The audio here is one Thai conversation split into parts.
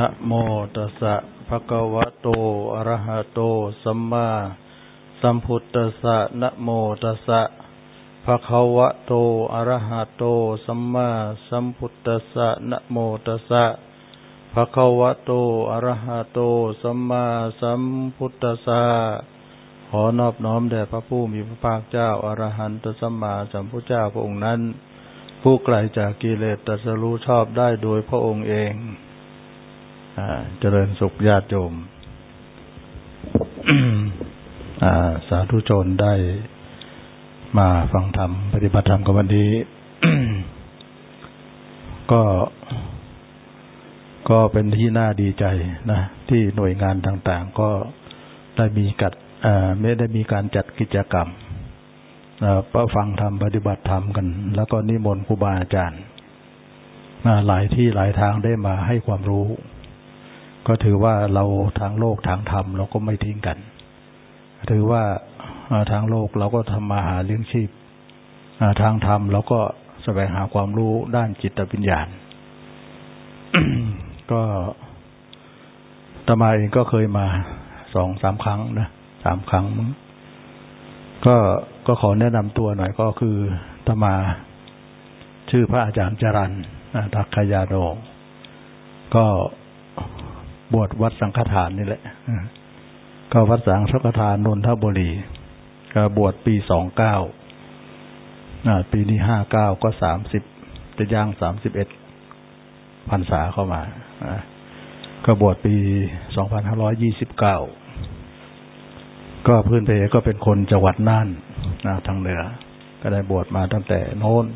นะโมตัสสะภะคะวะโต อะระหะโต สัมมาสัมพุทธัสสะนะโมตัสสะภะคะวะโต อะระหะโต สัมมาสัมพุทธัสสะนะโมตัสสะภะคะวะโต อะระหะโต สัมมาสัมพุทธัสสะขอนอบน้อมแด่พระผู้มีพระภาคเจ้า อรหันตสัมมาสัมพุทธเจ้าพระองค์นั้น ผู้ไกลจากกิเลสตรัสรู้ชอบได้โดยพระองค์เอง เจริญสุขญาติโยมสาธุชนได้มาฟังธรรม ปฏิบัติธรรมกันวันนี้ ก็ ก็เป็นที่น่าดีใจนะที่หน่วยงานต่างๆ ก็ได้มีกัดไม่ได้มีการจัดกิจกรรมประฟังธรรม ปฏิบัติธรรมกัน แล้วก็นิมนต์ครูบาอาจารย์หลายที่หลายทางได้มาให้ความรู้ ก็ถือว่าเราทางโลกทางธรรมเราก็ไม่ทิ้งกัน ถือว่าทางโลกเราก็ทำมาหาเลี้ยงชีพทางธรรมเราก็แสวงหาความรู้ด้านจิตวิญญาณ ก็ตมาเองก็เคยมาสองสามครั้งนะสามครั้ง ก็ก็ขอแนะนำตัวหน่อยก็คือตมาชื่อพระอาจารย์จรันทักขยาโดก็ บวชวัดสังฆทานนี่แหละก็วัดสังฆทานนนทบุรีก็บวชปีสองเก้าปีนี้ห้าเก้าก็สามสิบจะย่างสามสิบเอ็ดพรรษาเข้ามาก็บวชปีสองพันห้าร้อยยี่สิบเก้าก็พื้นเพก็เป็นคนจังหวัดน่านทางเหนือ ก็ได้บวชมาตั้งแต่โน้น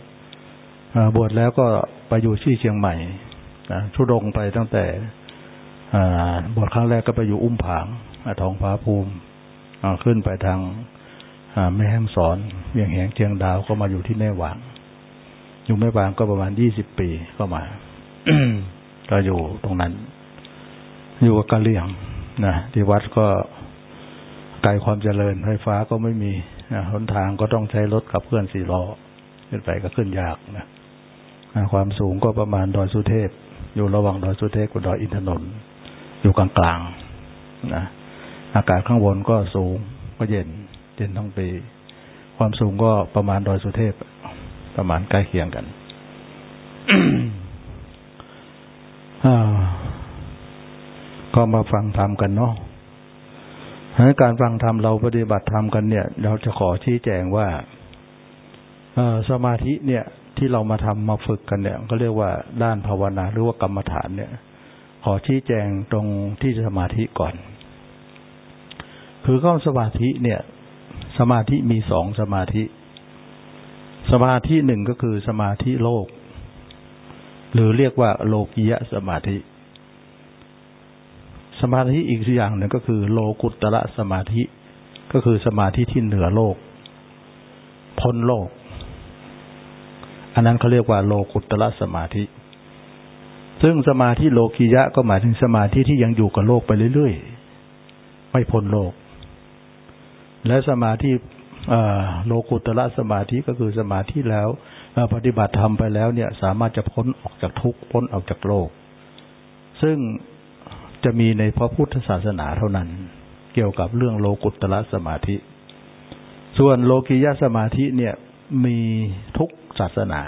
บวชแล้วก็ไปอยู่ที่เชียงใหม่ชุดงไปตั้งแต่ บทครั้งแรกก็ไปอยู่อุ้มผางทองฟ้าภูมิขึ้นไปทางแม่แห้งสอนเวียงแหงเชียงดาวก็มาอยู่ที่แม่หวาง อยู่แม่หวางก็ประมาณยี่สิบปีก็มาก็อยู่ตรงนั้น อยู่กับกะเลียงนะที่วัดก็ไกลความเจริญไฟฟ้าก็ไม่มีหนทางก็ต้องใช้รถขับเคลื่อนสี่ล้อขึ้นไปก็ขึ้นยากนะความสูงก็ประมาณดอยสุเทพ อยู่ระหว่างดอยสุเทพกับดอยอินทนนท์ อยู่กลางกลางนะอากาศข้างบนก็สูงก็เย็น เย็นทั้งปี ความสูงก็ประมาณดอยสุเทพ ประมาณใกล้เคียงกันก็มาฟังธรรมกันเนาะการฟังธรรมเราปฏิบัติธรรมกันเนี่ย เราจะขอชี้แจงว่าสมาธิเนี่ย ที่เรามาทำมาฝึกกันเนี่ยก็เรียกว่าด้านภาวนาหรือว่ากรรมฐานเนี่ย ขอชี้แจงตรงที่สมาธิก่อน คือข้อสมาธิเนี่ย สมาธิมีสองสมาธิ สมาธิหนึ่งก็คือสมาธิโลก หรือเรียกว่าโลกียสมาธิ สมาธิอีกอย่างหนึ่งก็คือโลกุตระสมาธิ ก็คือสมาธิที่เหนือโลก พ้นโลก อันนั้นเขาเรียกว่าโลกุตระสมาธิ ซึ่งสมาธิโลกียะก็หมายถึงสมาธิที่ยังอยู่กับโลกไปเรื่อยๆ ไม่พ้นโลก และสมาธิโลกุตระสมาธิก็คือสมาธิแล้วปฏิบัติธรรมไปแล้วเนี่ย สามารถจะพ้นออกจากทุกข์พ้นออกจากโลก ซึ่งจะมีในพระพุทธศาสนาเท่านั้น เกี่ยวกับเรื่องโลกุตระสมาธิ ส่วนโลกียะสมาธิเนี่ยมีทุกศาสนา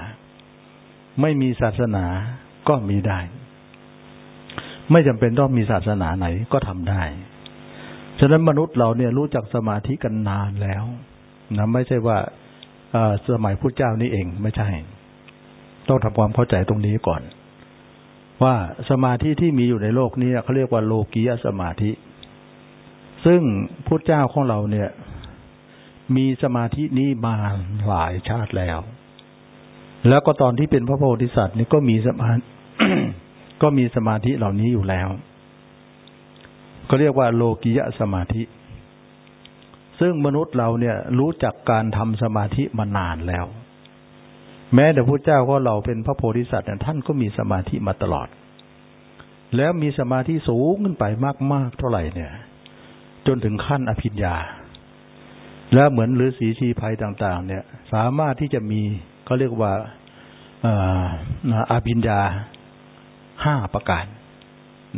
ไม่มีศาสนา ก็มีได้ ไม่จำเป็นต้องมีศาสนาไหนก็ทำได้ ฉะนั้นมนุษย์เราเนี่ยรู้จักสมาธิกันนานแล้วนะไม่ใช่ว่าสมัยพุทธเจ้านี่เองไม่ใช่ ต้องทำความเข้าใจตรงนี้ก่อน ว่าสมาธิที่มีอยู่ในโลกนี้เขาเรียกว่าโลกียสมาธิ ซึ่งพุทธเจ้าของเราเนี่ย มีสมาธินี้มาหลายชาติแล้วแล้วก็ตอนที่เป็นพระโพธิสัตว์นี่ก็มีสมา ก็มีสมาธิเหล่านี้อยู่แล้ว ก็เรียกว่าโลกิยะสมาธิ ซึ่งมนุษย์เราเนี่ยรู้จักการทำสมาธิมานานแล้ว แม้แต่พระเจ้าก็เราเป็นพระโพธิสัตว์ท่านก็มีสมาธิมาตลอด แล้วมีสมาธิสูงขึ้นไปมาก ๆ เท่าไหร่เนี่ย จนถึงขั้นอภิญญา แล้วเหมือนฤาษีชีภัยต่าง ๆ เนี่ย สามารถที่จะมีเขาเรียกว่าอาภิญญา ห้าประการ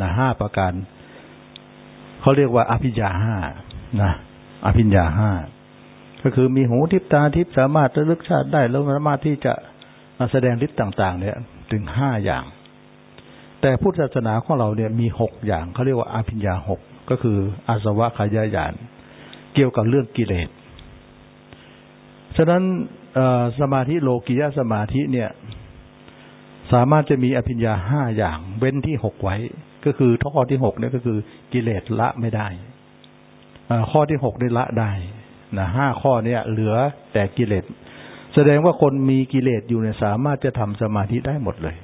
นะห้าประการเขาเรียกว่าอภิญญาห้านะอภิญญาห้าก็คือมีหูทิพตาทิพสามารถระลึกชาติได้แล้วสามารถที่จะแสดงฤทธิ์ต่าง ๆ เนี่ย ถึงห้าอย่าง แต่พุทธศาสนาของเราเนี่ยมีหกอย่างเขาเรียกว่าอภิญญาหกก็คืออาสวะขยายาน เกี่ยวกับเรื่องกิเลสฉะนั้นสมาธิโลกิยะสมาธิเนี่ย สามารถจะมีอภิญญาห้าอย่าง เว้นที่หกไว้ ก็คือข้อที่หกเนี่ยก็คือกิเลสละไม่ได้ข้อที่หกได้ละได้นะห้าข้อเนี่ย เหลือแต่กิเลส แสดงว่าคนมีกิเลสอยู่เนี่ยสามารถจะทำสมาธิได้หมดเลย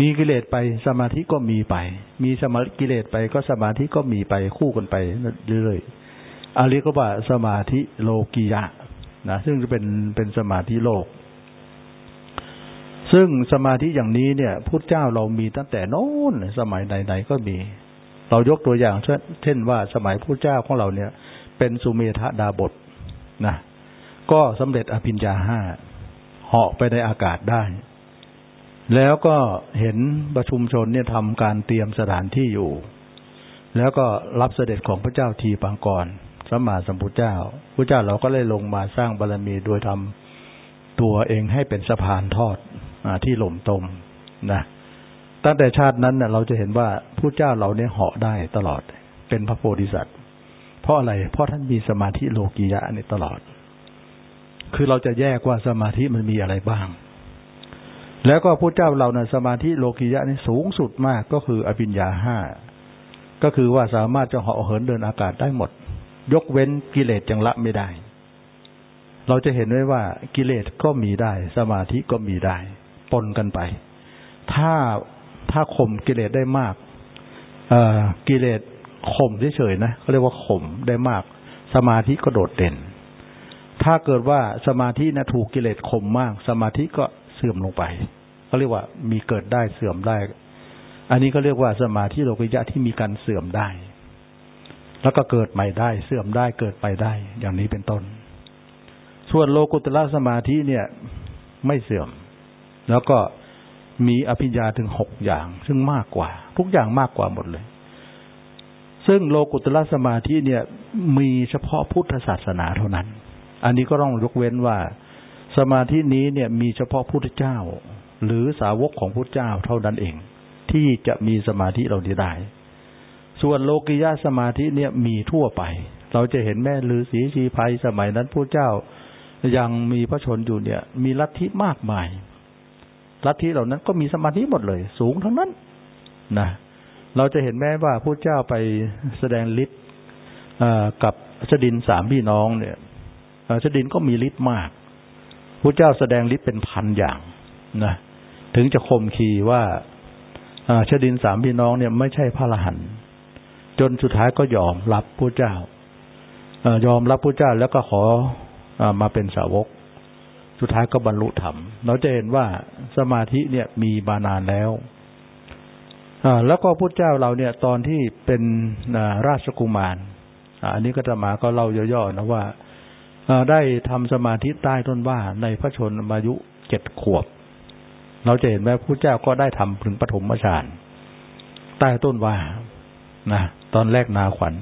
มีกิเลสไปสมาธิก็มีไป มีสมากิเลสไปก็สมาธิก็มีไปคู่กันไปเรื่อยๆอันนี้ก็ว่าสมาธิโลกียะนะซึ่งจะเป็นเป็นสมาธิโลก ซึ่งสมาธิอย่างนี้เนี่ยพุทธเจ้าเรามีตั้งแต่โน้นสมัยไหนๆก็มี เรายกตัวอย่าง เช่นว่าสมัยพุทธเจ้าของเราเนี่ย เป็นสุเมธดาบทนะก็สำเร็จอภิญญาห้าเหาะไปในอากาศได้ แล้วก็เห็นประชุมชนเนี่ยทำการเตรียมสถานที่อยู่ แล้วก็รับเสด็จของพระเจ้าทีปังกรสมมาสัมพุทธเจ้าพระเจ้าเราก็เลยลงมาสร้างบารรมีโดยทำตัวเองให้เป็นสะพานทอด ที่หล่มตมนะตั้งแต่ชาตินั้นเน่ยเราจะเห็นว่าพระเจ้าเราเนี่ยเหาะได้ตลอด เป็นพระโพธิสัตว์ เพราะอะไร เพราะท่านมีสมาธิโลกียะนี่ตลอด คือเราจะแยกว่าสมาธิมันมีอะไรบ้าง แล้วก็พระเจ้าเราในสมาธิโลกียะนี่สูงสุดมากก็คืออภิญญาห้าก็คือว่าสามารถจะเหาะเหินเดินอากาศได้หมด ยกเว้นกิเลสยังละไม่ได้ เราจะเห็นไว้ว่ากิเลสก็มีได้ สมาธิก็มีได้ ปนกันไป ถ้าถ้าข่มกิเลสได้มากกิเลสข่มเฉยๆนะเขาเรียกว่าข่มได้มาก สมาธิก็โดดเด่น ถ้าเกิดว่าสมาธินะถูกกิเลสข่มมาก สมาธิก็เสื่อมลงไปเขาเรียกว่ามีเกิดได้เสื่อมได้ อันนี้ก็เรียกว่าสมาธิโลกิยะที่มีการเสื่อมได้ แล้วก็เกิดใหม่ได้ เสื่อมได้เกิดไปได้ อย่างนี้เป็นต้น ส่วนโลกุตละสมาธิเนี่ย ไม่เสื่อม แล้วก็มีอภิญญาถึงหกอย่าง ซึ่งมากกว่า ทุกอย่างมากกว่าหมดเลย ซึ่งโลกุตละสมาธิเนี่ย มีเฉพาะพุทธศาสนาเท่านั้น อันนี้ก็ต้องยกเว้นว่า สมาธินี้เนี่ยมีเฉพาะพุทธเจ้า หรือสาวกของพุทธเจ้าเท่านั้นเอง ที่จะมีสมาธิเราได้ ส่วนโลกิยาสมาธิเนี่ยมีทั่วไป เราจะเห็นแม่ลือศีชีภัยสมัยนั้นพระเจ้ายังมีพระชนอยู่เนี่ย มีลัทธิมากมาย ลัทธิเหล่านั้นก็มีสมาธิหมดเลย สูงทั้งนั้นนะเราจะเห็นแม้ว่าพระเจ้าไปแสดงฤทธิ์กับชดินสามพี่น้องเนี่ยชดินก็มีฤทธิ์มากพระเจ้าแสดงฤทธิ์เป็นพันอย่างนะถึงจะคมขีว่าชดินสามพี่น้องเนี่ยไม่ใช่พระอรหันต์จนสุดท้ายก็ยอมรับพระเจ้ายอมรับพระเจ้าแล้วก็ขออมาเป็นสาวก สุดท้ายก็บรรลุธรรม เราจะเห็นว่าสมาธิเนี่ยมีมานานแล้วแล้วก็พระเจ้าเราเนี่ย ตอนที่เป็นราชกุมารอันนี้ก็จะมาก็เล่าย่อๆนะว่าได้ทำสมาธิใต้ต้นว่าในพระชนมายุเจ็ดขวบ เราจะเห็นไหมพระเจ้าก็ได้ทำถึงปฐมฌานใต้ต้นว่านะตอนแรกนาขวัญ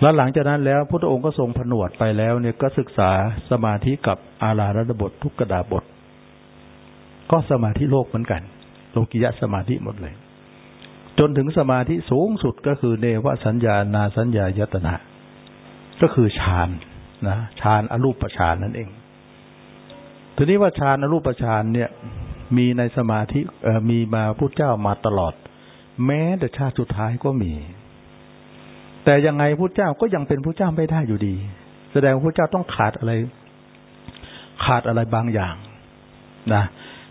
แล้วหลังจากนั้นแล้วพระองค์ก็ทรงผนวดไปแล้วเนี่ยก็ศึกษาสมาธิกับอารารับททุกกระดาบท ก็สมาธิโลกเหมือนกัน โลกิยะสมาธิหมดเลย จนถึงสมาธิสูงสุดก็คือเนวสัญญานาสัญญายตนะ ก็คือฌานนะฌานอรูปฌานนั่นเอง ทีนี้ว่าฌานอรูปฌานเนี่ย มีในสมาธิมีมาพุทธเจ้ามาตลอด แม้แต่ชาติสุดท้ายก็มี แต่ยังไงพระเจ้าก็ยังเป็นพระเจ้าไม่ได้อยู่ดี แสดงพระเจ้าต้องขาดอะไร ขาดอะไรบางอย่างนะ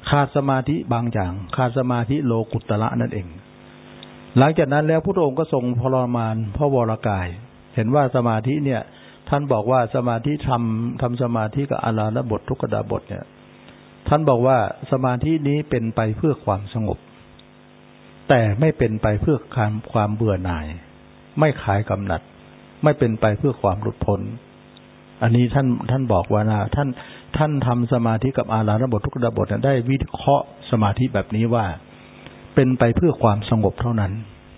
ขาดสมาธิบางอย่าง ขาดสมาธิโลกุตระนั่นเอง หลังจากนั้นแล้วพระองค์ก็ทรงพรมานพระวรากาย เห็นว่าสมาธิเนี่ย ท่านบอกว่าสมาธิทำทำสมาธิกับอาราลบททุกขดาบทเนี่ย ท่านบอกว่าสมาธินี้เป็นไปเพื่อความสงบ แต่ไม่เป็นไปเพื่อความความเบื่อหน่าย ไม่ขายกำหนัด ไม่เป็นไปเพื่อความหลุดพ้น อันนี้ท่านท่านบอกว่านะท่านท่านทำสมาธิกับอาราธบททุกระบทได้วิเคราะห์สมาธิแบบนี้ว่าเเป็นไปเพื่อความสงบเท่านั้น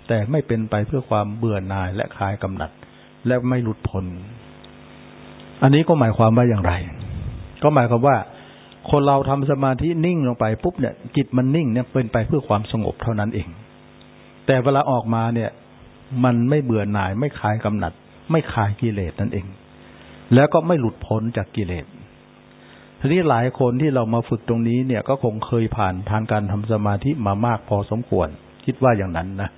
แต่ไม่เป็นไปเพื่อความเบื่อหน่ายและคลายกำหนัด และไม่หลุดพ้นอันนี้ก็หมายความว่าอย่างไร ก็หมายความว่า คนเราทำสมาธินิ่งลงไปปุ๊บเนี่ยจิตมันนิ่งเนี่ยเป็นไปเพื่อความสงบเท่านั้นเอง แต่เวลาออกมาเนี่ย มันไม่เบื่อหน่ายไม่คลายกำหนัด ไม่คลายกิเลสนั่นเอง แล้วก็ไม่หลุดพ้นจากกิเลสทีนี้หลายคนที่เรามาฝึกตรงนี้เนี่ยก็คงเคยผ่านทางการทำสมาธิมามากพอสมควร คิดว่าอย่างนั้นนะ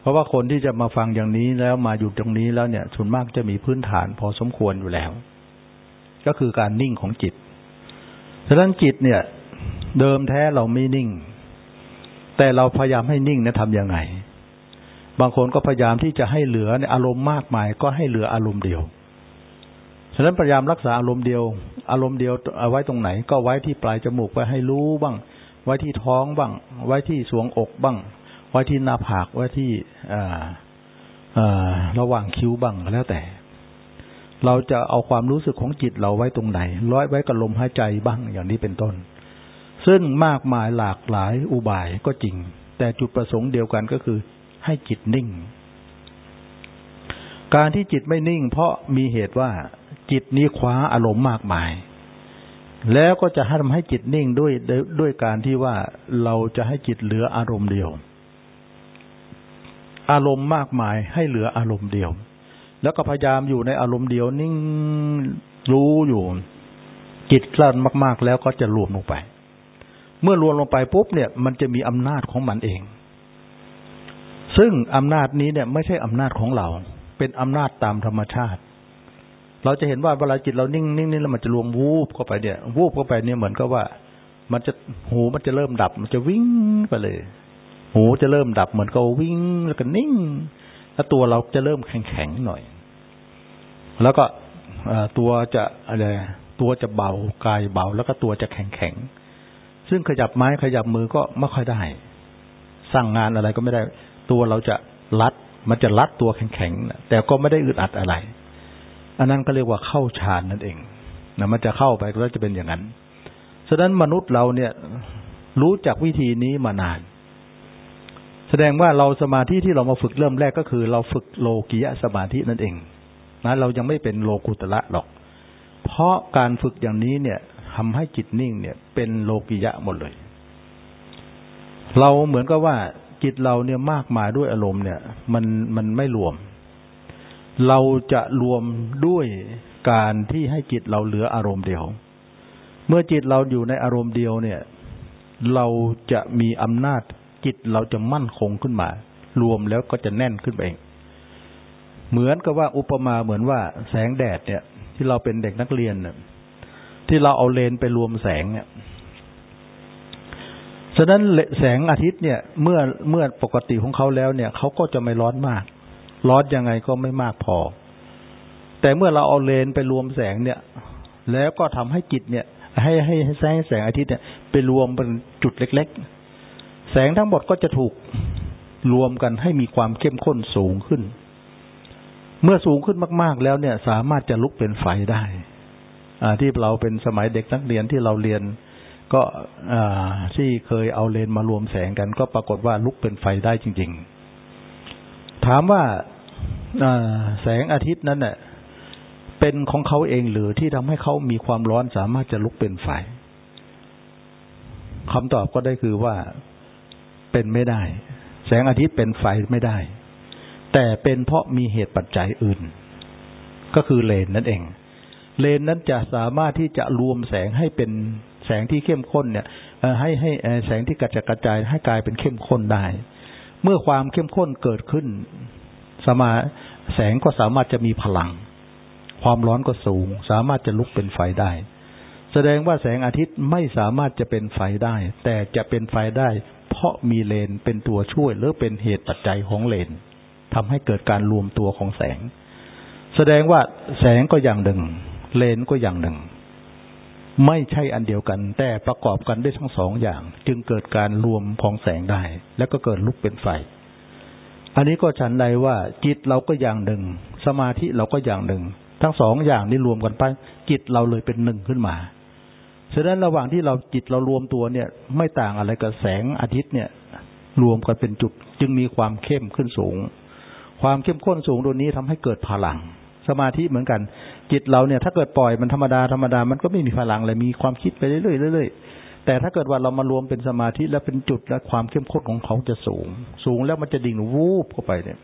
เพราะว่าคนที่จะมาฟังอย่างนี้แล้วมาอยู่ตรงนี้แล้วเนี่ยส่วนมากจะมีพื้นฐานพอสมควรอยู่แล้ว ก็คือการนิ่งของจิตฉะนั้นจิตเนี่ย เดิมแท้เราไม่นิ่ง แต่เราพยายามให้นิ่งนะทำยังไง บางคนก็พยายามที่จะให้เหลือในอารมณ์มากมาย ก็ให้เหลืออารมณ์เดียว ฉะนั้นพยายามรักษาอารมณ์เดียว อารมณ์เดียวเอาไว้ตรงไหน ก็ไว้ที่ปลายจมูกไว้ให้รู้บ้าง ไว้ที่ท้องบ้าง ไว้ที่สวงอกบ้าง ไว้ที่หน้าผากไว้ที่ระหว่างคิ้วบ้างแล้วแต่ เราจะเอาความรู้สึกของจิตเราไว้ตรงไหน ร้อยไว้กับลมหายใจบ้างอย่างนี้เป็นต้น ซึ่งมากมายหลากหลายอุบายก็จริง แต่จุดประสงค์เดียวกันก็คือ ให้จิตนิ่ง การที่จิตไม่นิ่ง เพราะมีเหตุว่าจิตนี้คว้าอารมณ์มากมาย แล้วก็จะทำให้จิตนิ่งด้วยด้วยการที่ว่าเราจะให้จิตเหลืออารมณ์เดียว อารมณ์มากมายให้เหลืออารมณ์เดียว แล้วก็พยายามอยู่ในอารมณ์เดียวนิ่งรู้อยู่ จิตกลั่นมาก ๆ แล้วก็จะรวมลงไป เมื่อรวมลงไปปุ๊บเนี่ย มันจะมีอำนาจของมันเอง ซึ่งอำนาจนี้เนี่ยไม่ใช่อำนาจของเรา เป็นอำนาจตามธรรมชาติ เราจะเห็นว่าเวลาจิตเรานิ่งนิ่งนี่แล้วมันจะรวมวูบเข้าไปเนี่ย วูบเข้าไปเนี่ยเหมือนกับว่า มันจะหูมันจะเริ่มดับ มันจะวิ่งไปเลย หูจะเริ่มดับเหมือนกับวิ่งแล้วก็นิ่ง แล้วตัวเราจะเริ่มแข็งแข็งหน่อย แล้วก็ตัวจะอะไรตัวจะเบากายเบา แล้วก็ตัวจะแข็งแข็งซึ่งขยับไม้ขยับมือก็ไม่ค่อยได้สร้างงานอะไรก็ไม่ได้ ตัวเราจะรัด มันจะรัดตัวแข็งแข็งแต่ก็ไม่ได้อึดอัดอะไร อันนั้นก็เรียกว่าเข้าฌานนั่นเองนะมันจะเข้าไปแล้วจะเป็นอย่างนั้นฉะนั้นมนุษย์เราเนี่ยรู้จักวิธีนี้มานาน แสดงว่าเราสมาธิที่เรามาฝึกเริ่มแรกก็คือ เราฝึกโลกิยะสมาธินั่นเองนะเรายังไม่เป็นโลกุตละหรอก เพราะการฝึกอย่างนี้เนี่ยทำให้จิตนิ่งเนี่ย เป็นโลกิยะหมดเลย เราเหมือนกับว่า จิตเราเนี่ยมากมายด้วยอารมณ์เนี่ย มันมันไม่รวม เราจะรวมด้วยการที่ให้จิตเราเหลืออารมณ์เดียว เมื่อจิตเราอยู่ในอารมณ์เดียวเนี่ย เราจะมีอำนาจจิตเราจะมั่นคงขึ้นมา รวมแล้วก็จะแน่นขึ้นไปเอง เหมือนกับว่าอุปมาเหมือนว่าแสงแดดเนี่ย ที่เราเป็นเด็กนักเรียนเนี่ยที่เราเอาเลนไปรวมแสงเนี่ย ฉะนั้นแสงอาทิตย์เนี่ย เมื่อเมื่อปกติของเขาแล้วเนี่ยเขาก็จะไม่ร้อนมาก ร้อนยังไงก็ไม่มากพอ แต่เมื่อเราเอาเลนไปรวมแสงเนี่ย แล้วก็ทำให้จิตเนี่ย ให้ให้แสงแสงอาทิตย์เนี่ยไปรวมเป็นจุดเล็ก ๆ แสงทั้งหมดก็จะถูกรวมกันให้มีความเข้มข้นสูงขึ้น เมื่อสูงขึ้นมาก ๆ แล้วเนี่ย สามารถจะลุกเป็นไฟได้ อ่าที่เราเป็นสมัยเด็กนักเรียนที่เราเรียน ก็ที่เคยเอาเลนมารวมแสงกัน ก็ปรากฏว่าลุกเป็นไฟได้จริง ๆ ถามว่าแสงอาทิตย์นั้นเน่ะเป็นของเขาเองหรือที่ทำให้เขามีความร้อนสามารถจะลุกเป็นไฟคำตอบก็ได้คือว่าเป็นไม่ได้ แสงอาทิตย์เป็นไฟไม่ได้ แต่เป็นเพราะมีเหตุปัจจัยอื่น ก็คือเลนนั่นเอง เลนนั้นจะสามารถที่จะรวมแสงให้เป็น แสงที่เข้มข้นเนี่ยให้ให้แสงที่กระจกระจายให้กลายเป็นเข้มข้นได้ เมื่อความเข้มข้นเกิดขึ้น สมาแสงก็สามารถจะมีพลัง ความร้อนก็สูง สามารถจะลุกเป็นไฟได้ แสดงว่าแสงอาทิตย์ไม่สามารถจะเป็นไฟได้ แต่จะเป็นไฟได้ เพราะมีเลนเป็นตัวช่วยหรือเป็นเหตุปัจจัยของเลนทำให้เกิดการรวมตัวของแสง แสดงว่าแสงก็อย่างหนึ่ง เลนก็อย่างหนึ่ง ไม่ใช่อันเดียวกัน แต่ประกอบกันได้ทั้งสองอย่าง จึงเกิดการรวมของแสงได้ แล้วก็เกิดลุกเป็นไฟ อันนี้ก็ฉันใดว่าจิตเราก็อย่างหนึ่ง สมาธิเราก็อย่างหนึ่ง ทั้งสองอย่างนี้รวมกันไป จิตเราเลยเป็นหนึ่งขึ้นมาฉะนั้นระหว่างที่เราจิตเรารวมตัวเนี่ย ไม่ต่างอะไรกับแสงอาทิตย์เนี่ย รวมกันเป็นจุด จึงมีความเข้มขึ้นสูง ความเข้มข้นสูงตัวนี้ทำให้เกิดพลัง สมาธิเหมือนกัน จิตเราเนี่ย ถ้าเกิดปล่อยมันธรรมดาธรรมดามันก็ไม่มีพลังเลยมีความคิดไปเรื่อยๆเรื่อยๆแต่ถ้าเกิดว่าเรามารวมเป็นสมาธิแล้วเป็นจุดและความเข้มข้นของเขาจะสูง สูงแล้วมันจะดิ่งวูบเข้าไปเนี่ย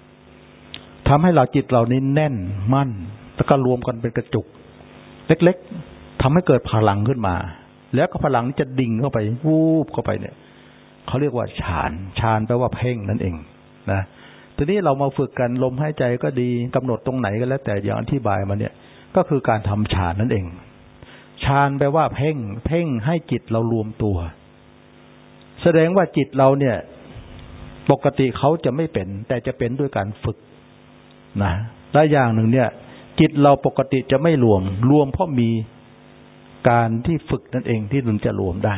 ทำให้เราจิตเรานี้แน่นมั่น แล้วก็รวมกันเป็นกระจุก เล็กๆทำให้เกิดพลังขึ้นมา แล้วก็พลังนี้จะดิ่งเข้าไป วูบเข้าไปเนี่ยเขาเรียกว่าฌานฌานแปลว่าเพ่งนั่นเองนะทีนี้เรามาฝึกกันลมหายใจก็ดีกำหนดตรงไหนก็แล้ว แต่อย่างอธิบายมาเนี่ย ก็คือการทำฌานนั่นเองฌานแปลว่าเพ่ง เพ่งให้จิตเรารวมตัว แสดงว่าจิตเราเนี่ย ปกติเขาจะไม่เป็น แต่จะเป็นด้วยการฝึกนะและอย่างหนึ่งเนี่ย จิตเราปกติจะไม่รวม รวมเพราะมีการที่ฝึกนั่นเองที่ถึงจะรวมได้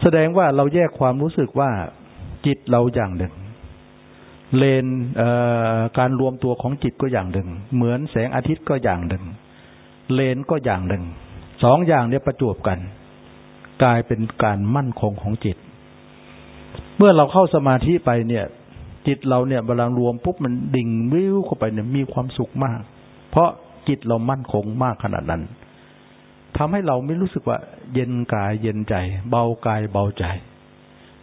แสดงว่าเราแยกความรู้สึกว่าจิตเราอย่างหนึ่ง เลนการรวมตัวของจิตก็อย่างหนึ่ง เหมือนแสงอาทิตย์ก็อย่างหนึ่ง เลนก็อย่างหนึ่ง สองอย่างเนี้ประจวบกัน กลายเป็นการมั่นคงของจิต เมื่อเราเข้าสมาธิไปเนี่ย จิตเราเนี่ยเวลารวมปุ๊บมันดิ่งวิวเข้าไปเนี่ยมีความสุขมาก เพราะจิตเรามั่นคงมากขนาดนั้นทำให้เราไม่รู้สึกว่า เย็นกายเย็นใจ เบากายเบาใจ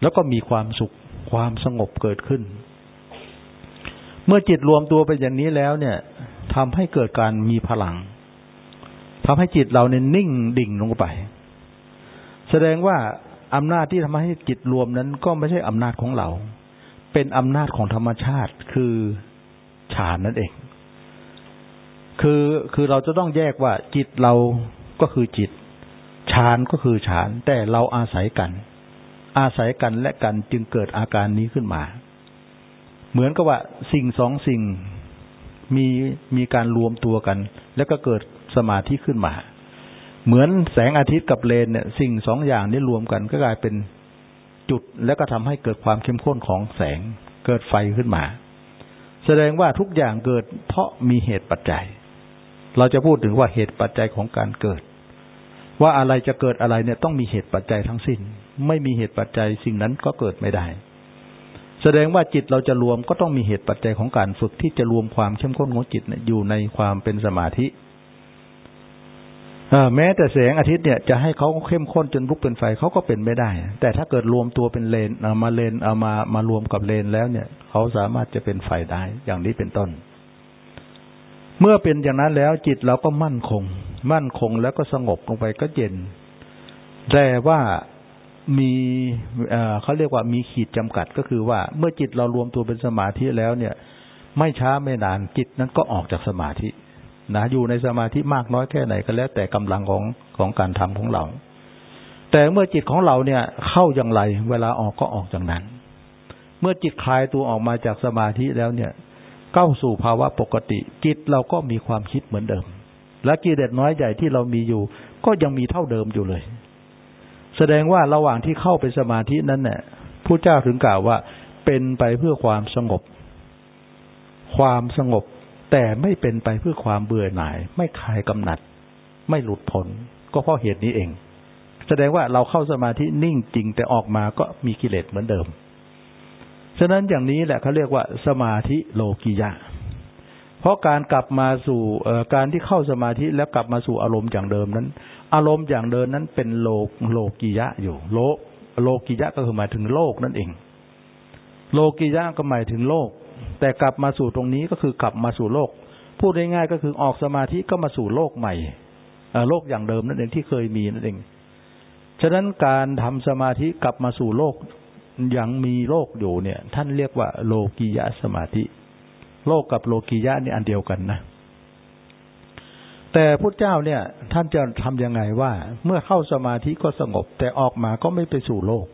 แล้วก็มีความสุขความสงบเกิดขึ้น เมื่อจิตรวมตัวไปอย่างนี้แล้วเนี่ยทำให้เกิดการมีพลังทำให้จิตเราเนี่ยนิ่งดิ่งลงไป แสดงว่าอำนาจที่ทำให้จิตรวมนั้นก็ไม่ใช่อำนาจของเรา เป็นอำนาจของธรรมชาติคือฌานนั่นเอง คือคือเราจะต้องแยกว่าจิตเราก็คือจิตฌานก็คือฌาน แต่เราอาศัยกัน อาศัยกันและกันจึงเกิดอาการนี้ขึ้นมา เหมือนกับว่าสิ่งสองสิ่งมีมีการรวมตัวกัน แล้วก็เกิดสมาธิขึ้นมา เหมือนแสงอาทิตย์กับเลนเนี่ย สิ่งสองอย่างนี้รวมกันก็กลายเป็นจุด แล้วก็ทำให้เกิดความเข้มข้นของแสง เกิดไฟขึ้นมา แสดงว่าทุกอย่างเกิด เพราะมีเหตุปัจจัย เราจะพูดถึงว่าเหตุปัจจัยของการเกิด ว่าอะไรจะเกิดอะไรเนี่ยต้องมีเหตุปัจจัยทั้งสิ้น ไม่มีเหตุปัจจัยสิ่งนั้นก็เกิดไม่ได้ แสดงว่าจิตเราจะรวมก็ต้องมีเหตุปัจจัยของการฝึกที่จะรวมความเข้มข้นของจิตอยู่ในความเป็นสมาธิแม้แต่แสงอาทิตย์เนี่ยจะให้เขาเข้มข้นจนลุกเป็นไฟเขาก็เป็นไม่ได้ แต่ถ้าเกิดรวมตัวเป็นเลนเอามาเลนเอามามารวมกับเลนแล้วเนี่ย เขาสามารถจะเป็นไฟได้อย่างนี้เป็นต้น เมื่อเป็นอย่างนั้นแล้วจิตเราก็มั่นคง มั่นคงแล้วก็สงบลงไปก็เย็นแต่ว่า มีเขาเรียกว่ามีขีดจำกัดก็คือว่า เมื่อจิตเรารวมตัวเป็นสมาธิแล้วเนี่ย ไม่ช้าไม่นานจิตนั้นก็ออกจากสมาธินะอยู่ในสมาธิมากน้อยแค่ไหนก็แล้ว แต่กำลังของของการทำของเรา แต่เมื่อจิตของเราเนี่ย เข้าอย่างไร เวลาออกก็ออกจากนั้น เมื่อจิตคลายตัวออกมาจากสมาธิแล้วเนี่ยเข้าสู่ภาวะปกติ จิตเราก็มีความคิดเหมือนเดิม และกิเลสน้อยใหญ่ที่เรามีอยู่ ก็ยังมีเท่าเดิมอยู่เลย แสดงว่าระหว่างที่เข้าไปสมาธินั้นเนี่ยผู้เจ้าถึงกล่าวว่า เป็นไปเพื่อความสงบ ความสงบ แต่ไม่เป็นไปเพื่อความเบื่อหน่าย ไม่คลายกำหนัด ไม่หลุดพ้นก็เพราะเหตุนี้เอง แสดงว่าเราเข้าสมาธินิ่งจริงแต่ออกมาก็มีกิเลสเหมือนเดิมฉะนั้นอย่างนี้แหละเขาเรียกว่า สมาธิโลกิยะ เพราะการกลับมาสู่การที่เข้าสมาธิแล้วกลับมาสู่อารมณ์อย่างเดิมนั้น อารมณ์อย่างเดินนั้นเป็นโลกโลกิยะอยู่ โลโลกิยะก็คือหมายถึงโลกนั่นเอง โลกิยะก็หมายถึงโลก แต่กลับมาสู่ตรงนี้ก็คือกลับมาสู่โลก พูดง่ายๆก็คือออกสมาธิก็มาสู่โลกใหม่โลกอย่างเดิมนั่นเองที่เคยมีนั่นเอง ฉะนั้นการทำสมาธิกลับมาสู่โลกยังมีโลกอยู่เนี่ย ท่านเรียกว่า โลกิยะสมาธิ โลกกับโลกิยะนี่อันเดียวกันนะ แต่พุทธเจ้าเนี่ย ท่านจะทํำยังไงว่า เมื่อเข้าสมาธิก็สงบ แต่ออกมาก็ไม่ไปสู่โลก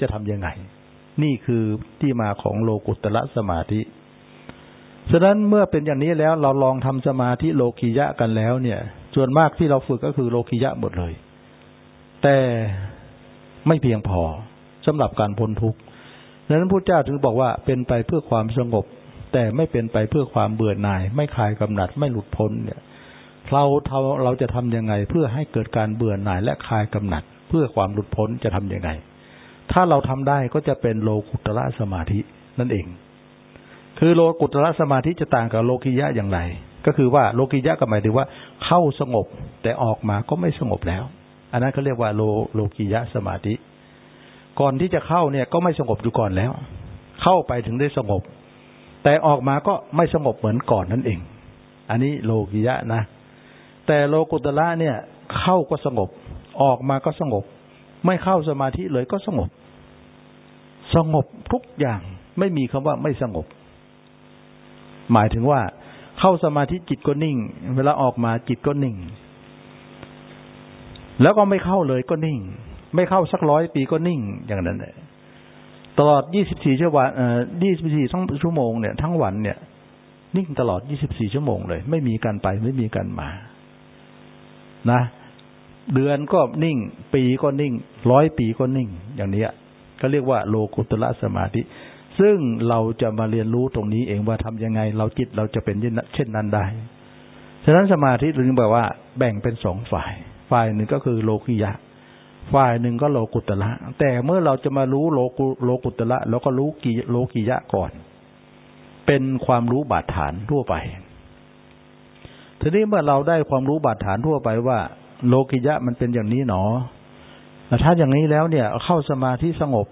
จะทํำยังไง นี่คือที่มาของโลกุตละสมาธิฉะนั้นเมื่อเป็นอย่างนี้แล้วเราลองทำสมาธิโลกิยะกันแล้ว เนี่ยส่วนมากที่เราฝึกก็คือโลกิยะหมดเลย แต่ไม่เพียงพอสำหรับการพ้นทุกข์ดังนั้นพระเจ้าถึงบอกว่าเป็นไปเพื่อความสงบ แต่ไม่เป็นไปเพื่อความเบื่อหน่าย ไม่คลายกำหนัดไม่หลุดพ้นเนี่ย เราเราจะทํำยังไง เพื่อให้เกิดการเบื่อหน่ายและคลายกำหนัด เพื่อความหลุดพ้นจะทํำยังไง ถ้าเราทำได้ก็จะเป็นโลกุตระสมาธินั่นเอง คือโลกุตระสมาธิจะต่างกับโลกิยะอย่างไร ก็คือว่าโลกิยะก็หมายถึงว่า เข้าสงบแต่ออกมาก็ไม่สงบแล้ว อันนั้นเขาเรียกว่าโลโลกิยะสมาธิ ก่อนที่จะเข้าเนี่ยก็ไม่สงบอยู่ก่อนแล้ว เข้าไปถึงได้สงบ แต่ออกมาก็ไม่สงบเหมือนก่อนนั่นเอง อันนี้โลกิยะนะ แต่โลกุตระเนี่ย เข้าก็สงบ ออกมาก็สงบ ไม่เข้าสมาธิเลยก็สงบ สงบทุกอย่างไม่มีคำว่าไม่สงบ หมายถึงว่าเข้าสมาธิจิตก็นิ่ง เวลาออกมาจิตก็นิ่ง แล้วก็ไม่เข้าเลยก็นิ่ง ไม่เข้าสักร้อยปีก็นิ่ง อย่างนั้นเลยตลอด 24 ชั่วโมงเอ่อ24ทั้งชั่วโมงเนี่ย ทั้งวันเนี่ย นิ่งตลอด 24 ชั่วโมงเลย ไม่มีการไป ไม่มีการมา นะ เดือนก็นิ่ง ปีก็นิ่ง ร้อยปีก็นิ่ง อย่างนี้ก็เรียกว่าโลกุตละสมาธิ ซึ่งเราจะมาเรียนรู้ตรงนี้เองว่าทำยังไง เราจิตเราจะเป็นเช่นนั้นได้ ฉะนั้นสมาธิถึงบอกว่า แบ่งเป็นสองฝ่าย ฝ่ายหนึ่งก็คือโลกิยะ ฝ่ายหนึ่งก็โลกุตละ แต่เมื่อเราจะมารู้โลกุโลกุตละเราก็รู้กีโลกิยะก่อน เป็นความรู้บาดฐานทั่วไป ทีนี้เมื่อเราได้ความรู้บาดฐานทั่วไปว่า โลกิยะมันเป็นอย่างนี้หนอถ้าอย่างนี้แล้วเนี่ย เข้าสมาธิสงบ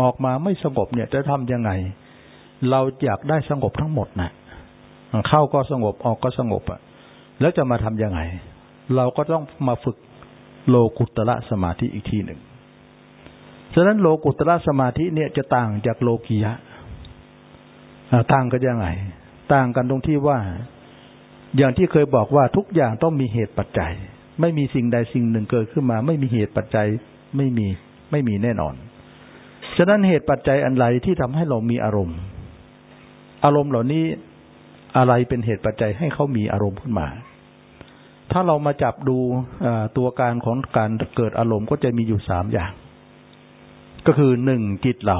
ออกมาไม่สงบเนี่ยจะทำยังไง เราอยากได้สงบทั้งหมดนะเข้าก็สงบออกก็สงบอะ แล้วจะมาทํำยังไง เราก็ต้องมาฝึกโลกุตระสมาธิอีกทีหนึ่งฉะนั้นโลกุตระสมาธิเนี่ยจะต่างจากโลกียะต่างกันยังไง ต่างกันตรงที่ว่า อย่างที่เคยบอกว่าทุกอย่างต้องมีเหตุปัจจัย ไม่มีสิ่งใดสิ่งหนึ่งเกิดขึ้นมา ไม่มีเหตุปัจจัยไม่มีไม่มีแน่นอน ฉะนั้นเหตุปัจจัยอันไรที่ทำให้เรามีอารมณ์ อารมณ์เหล่านี้อะไรเป็นเหตุปัจจัยให้เขามีอารมณ์ขึ้นมา ถ้าเรามาจับดูตัวการของการเกิดอารมณ์ก็จะมีอยู่สามอย่าง ก็คือหนึ่งจิตเรา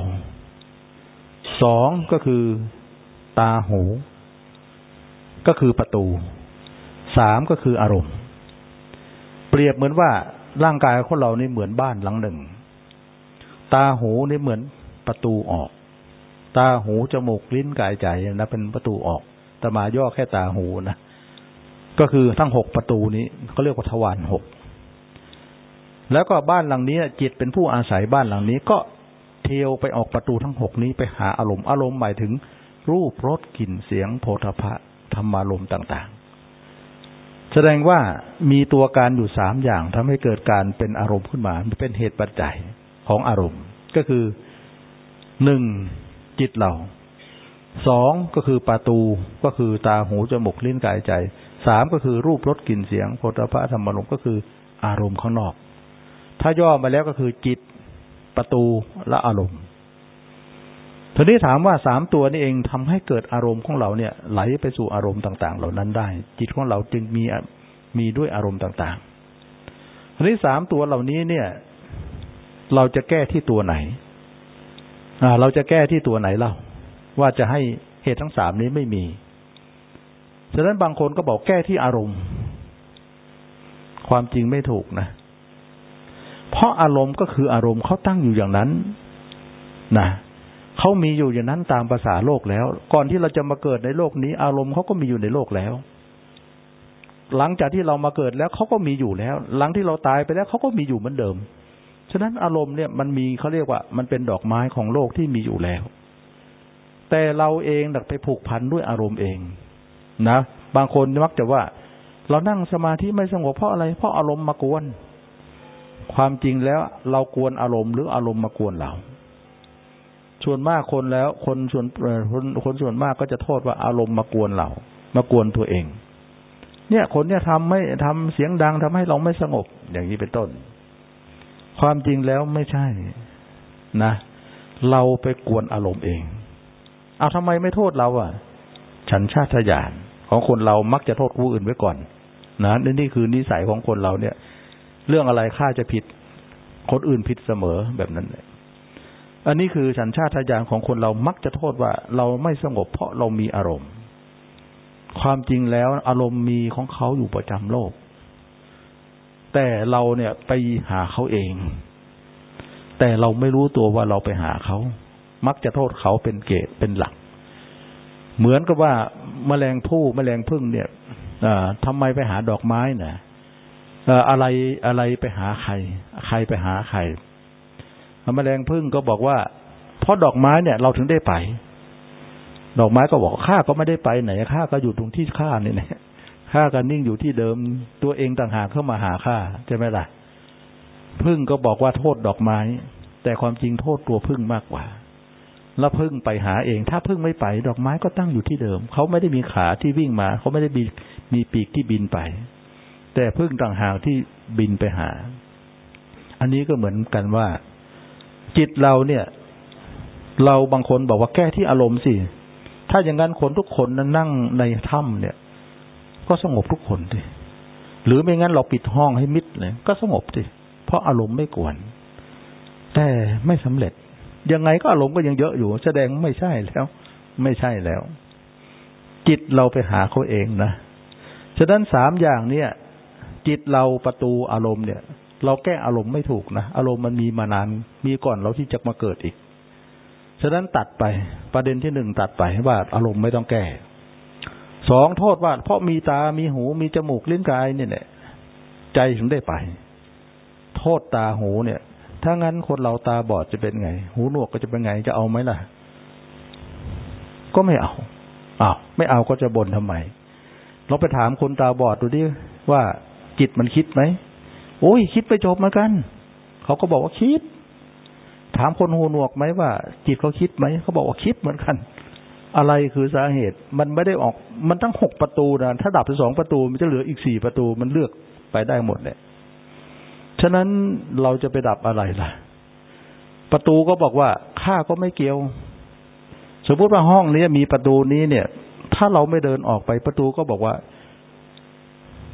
สองก็คือตาหู ก็คือประตูสามก็คืออารมณ์ เปรียบเหมือนว่าร่างกายของเรานี่เหมือนบ้านหลังหนึ่ง ตาหูนี่เหมือนประตูออก ตาหูจมูกลิ้นกายใจนะเป็นประตูออกแต่มาย่อแค่ตาหูนะก็คือทั้งหกประตูนี้เขาเรียกว่าทวารหกแล้วก็บ้านหลังนี้จิตเป็นผู้อาศัยบ้านหลังนี้ก็เที่ยวไปออกประตูทั้งหกนี้ไปหาอารมณ์อารมณ์หมายถึงรูปรสกลิ่นเสียงโพธพะ ธรรมารมณ์ต่างๆ แสดงว่ามีตัวการอยู่สามอย่างทำให้เกิดการเป็นอารมณ์ขึ้นมาเป็นเหตุปัจจัยของอารมณ์ ก็คือหนึ่งจิตเราสองก็คือประตูก็คือตาหูจมูกลิ้นกายใจสามก็คือรูปรสกลิ่นเสียงโพธพะธรรมารมณ์ก็คืออารมณ์ข้างนอก ถ้าย่อมาแล้วก็คือจิตประตูและอารมณ์ ทีนี้ถามว่าสามตัวนี้เองทำให้เกิดอารมณ์ของเราเนี่ย ไหลไปสู่อารมณ์ต่าง ๆ เหล่านั้นได้ จิตของเราจึงมีมีด้วยอารมณ์ต่างๆทีนี้สามตัวเหล่านี้เนี่ย เราจะแก้ที่ตัวไหน อ่า เราจะแก้ที่ตัวไหนเล่า ว่าจะให้เหตุทั้งสามนี้ไม่มีฉะนั้นบางคนก็บอกแก้ที่อารมณ์ ความจริงไม่ถูกนะ เพราะอารมณ์ก็คืออารมณ์เขาตั้งอยู่อย่างนั้นนะ เขามีอยู่อย่างนั้นตามภาษาโลกแล้ว ก่อนที่เราจะมาเกิดในโลกนี้ อารมณ์เขาก็มีอยู่ในโลกแล้ว หลังจากที่เรามาเกิดแล้วเขาก็มีอยู่แล้ว หลังที่เราตายไปแล้วเขาก็มีอยู่เหมือนเดิม ฉะนั้นอารมณ์เนี่ยมันมีเขาเรียกว่า มันเป็นดอกไม้ของโลกที่มีอยู่แล้ว แต่เราเองดักไปผูกพันด้วยอารมณ์เองนะบางคนมักจะว่า เรานั่งสมาธิไม่สงบเพราะอะไรเพราะอารมณ์มากวน ความจริงแล้วเรากวนอารมณ์หรืออารมณ์มากวนเรา ส่วนมากคนแล้ว คนส่วนคนคนส่วนมากก็จะโทษว่าอารมณ์มากวนเรา มากวนตัวเอง เนี่ยคนเนี่ยทำไม่ทำเสียงดังทำให้เราไม่สงบ อย่างนี้เป็นต้น ความจริงแล้วไม่ใช่ นะ เราไปกวนอารมณ์เอง เอาทำไมไม่โทษเราอะฉันชาติญาณของคนเรามักจะโทษผู้อื่นไว้ก่อน นะนี่นี่คือนิสัยของคนเราเนี่ย เรื่องอะไรข้าจะผิด คนอื่นผิดเสมอแบบนั้นเลย อันนี้คือสัญชาตญาณของคนเรามักจะโทษว่า เราไม่สงบเพราะเรามีอารมณ์ ความจริงแล้วอารมณ์มีของเขาอยู่ประจำโลก แต่เราเนี่ยไปหาเขาเอง แต่เราไม่รู้ตัวว่าเราไปหาเขา มักจะโทษเขาเป็นเกตเป็นหลัก เหมือนกับว่าแมลงผู้แมลงพึ่งเนี่ยทำไมไปหาดอกไม้น่ะอะไรอะไรไปหาใคร ใครไปหาใคร แมลงพึ่งก็บอกว่า เพราะดอกไม้เนี่ยเราถึงได้ไป ดอกไม้ก็บอกข้าก็ไม่ได้ไปไหนข้าก็อยู่ตรงที่ข้านี่นะข้าก็นิ่งอยู่ที่เดิมตัวเองต่างหากเข้ามาหาข้าใช่ไหมล่ะพึ่งก็บอกว่าโทษดอกไม้ แต่ความจริงโทษตัวพึ่งมากกว่า แล้วพึ่งไปหาเอง ถ้าพึ่งไม่ไป ดอกไม้ก็ตั้งอยู่ที่เดิม เขาไม่ได้มีขาที่วิ่งมา เขาไม่ได้มีมีปีกที่บินไป แต่พึ่งต่างหากที่บินไปหา อันนี้ก็เหมือนกันว่า จิตเราเนี่ย เราบางคนบอกว่าแก้ที่อารมณ์สิ ถ้าอย่างนั้นคนทุกคนนั้นนั่งในถ้ำเนี่ย ก็สงบทุกคนดิหรือไม่งั้นเราปิดห้องให้มิดเลยก็สงบดิเพราะอารมณ์ไม่กวน แต่ไม่สำเร็จ ยังไงก็อารมณ์ก็ยังเยอะอยู่ แสดงไม่ใช่แล้ว ไม่ใช่แล้ว จิตเราไปหาเขาเองนะฉะนั้นสามอย่างเนี่ย จิตเราประตูอารมณ์เนี่ยเราแก้อารมณ์ไม่ถูกนะ อารมณ์มันมีมานาน มีก่อนเราที่จะมาเกิดอีก ฉะนั้นตัดไป ประเด็นที่หนึ่งตัดไปว่าอารมณ์ไม่ต้องแก้สองโทษว่า เพราะมีตา มีหู มีจมูกลิ้นกายเนี่ยแหละใจถึงได้ไป โทษตาหูเนี่ย ถ้างั้นคนเราตาบอดจะเป็นไง หูหนวกก็จะเป็นไง จะเอาไหมล่ะ ก็ไม่เอาอ้าวไม่เอาก็จะบ่นทำไม เราไปถามคนตาบอดดูดิว่าจิตมันคิดไหม โอ้ยคิดไปจบเหมือนกัน เขาก็บอกว่าคิด ถามคนหูหนวกไหมว่า จิตเขาคิดไหมเขาบอกว่าคิดเหมือนกัน อะไรคือสาเหตุ มันไม่ได้ออก มันตั้งหกประตูนะถ้าดับไปสองประตู มันจะเหลืออีกสี่ประตูมันเลือกไปได้หมดเลยฉะนั้นเราจะไปดับอะไรล่ะ ประตูก็บอกว่าข้าก็ไม่เกี่ยว สมมติว่าห้องนี้มีประตูนี้เนี่ย ถ้าเราไม่เดินออกไปประตูก็บอกว่า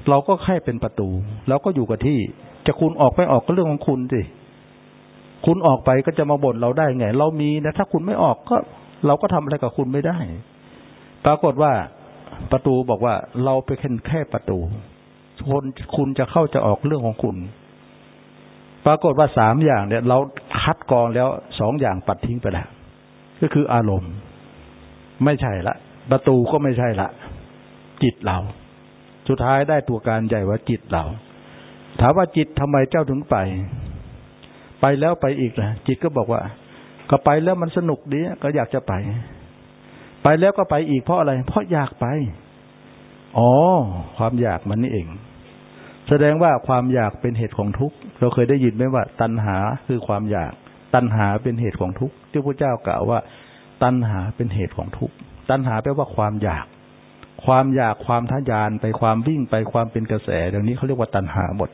เราก็แค่เป็นประตูแล้วก็อยู่กับที่ จะคุณออกไม่ออกก็เรื่องของคุณสิคุณออกไปก็จะมาบ่นเราได้ไง เรามีนะถ้าคุณไม่ออกก็ เราก็ทำอะไรกับคุณไม่ได้ ปรากฏว่าประตูบอกว่า เราไปแค่แค่ประตูคนคุณจะเข้าจะออกเรื่องของคุณ ปรากฏว่าสามอย่างเนี่ย เราคัดกรองแล้วสองอย่างปัดทิ้งไปแล้วก็คืออารมณ์ ไม่ใช่ละ ประตูก็ไม่ใช่ละ จิตเรา สุดท้ายได้ตัวการใหญ่ว่าจิตเรา ถามว่าจิตทำไมเจ้าถึงไป ไปแล้วไปอีกนะจิตก็บอกว่า ก็ไปแล้วมันสนุกดีก็อยากจะไป ไปแล้วก็ไปอีกเพราะอะไร เพราะอยากไป อ๋อ ความอยากมันนี่เอง แสดงว่าความอยากเป็นเหตุของทุกข์เราเคยได้ยินไหมว่า ตัณหาคือความอยาก ตัณหาเป็นเหตุของทุกข์ที่พระเจ้ากล่าวว่า ตัณหาเป็นเหตุของทุกข์ตัณหาแปลว่าความอยาก ความอยากความทะยานไปความวิ่งไปความเป็นกระแสอย่างนี้เขาเรียกว่าตัณหาหมด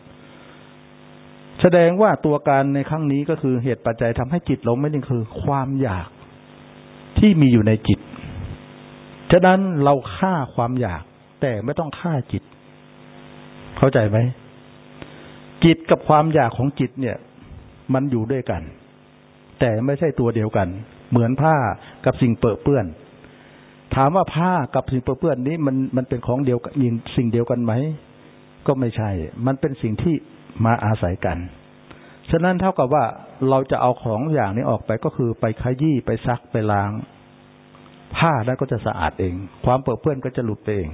แสดงว่าตัวการในครั้งนี้ก็คือเหตุปัจจัยทำให้จิตเราไม่ได้คือ ความอยากที่มีอยู่ในจิต ฉะนั้นเราฆ่าความอยาก แต่ไม่ต้องฆ่าจิต เข้าใจไหมจิตกับความอยากของจิตเนี่ย มันอยู่ด้วยกัน แต่ไม่ใช่ตัวเดียวกัน เหมือนผ้ากับสิ่งเปื้อเปื้อน ถามว่าผ้ากับสิ่งเปื้อนนี้มันมันเป็นของเดียวกันสิ่งเดียวกันไหม ก็ไม่ใช่ มันเป็นสิ่งที่มาอาศัยกัน ฉะนั้นเท่ากับว่าเราจะเอาของอย่างนี้ออกไปก็คือไปขยี้ไปซักไปล้าง ผ้านั้นก็จะสะอาดเอง ความเปื้อนก็จะหลุดไปเอง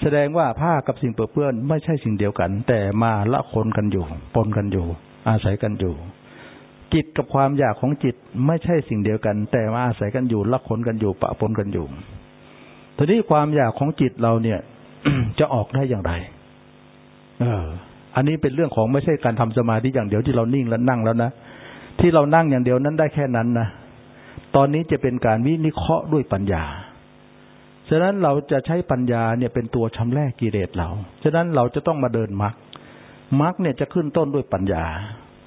แสดงว่าผ้ากับสิ่งเปื้อนไม่ใช่สิ่งเดียวกัน แต่มาละคนกันอยู่ปนกันอยู่ อาศัยกันอยู่ จิตกับความอยากของจิตไม่ใช่สิ่งเดียวกัน แต่มาอาศัยกันอยู่ละคนกันอยู่ปะปนกันอยู่ทีนี้ความอยากของจิตเราเนี่ย จะออกได้อย่างไร เออ อันนี้เป็นเรื่องของไม่ใช่การทำสมาธิอย่างเดียวที่เรานิ่งแล้วนั่งแล้วนะที่เรานั่งอย่างเดียวนั้นได้แค่นั้นนะตอนนี้จะเป็นการวินิเคราะห์ด้วยปัญญาฉะนั้นเราจะใช้ปัญญาเนี่ยเป็นตัวชำระกิเลสเรา ฉะนั้นเราจะต้องมาเดินมรรคมรรคเนี่ยจะขึ้นต้นด้วยปัญญา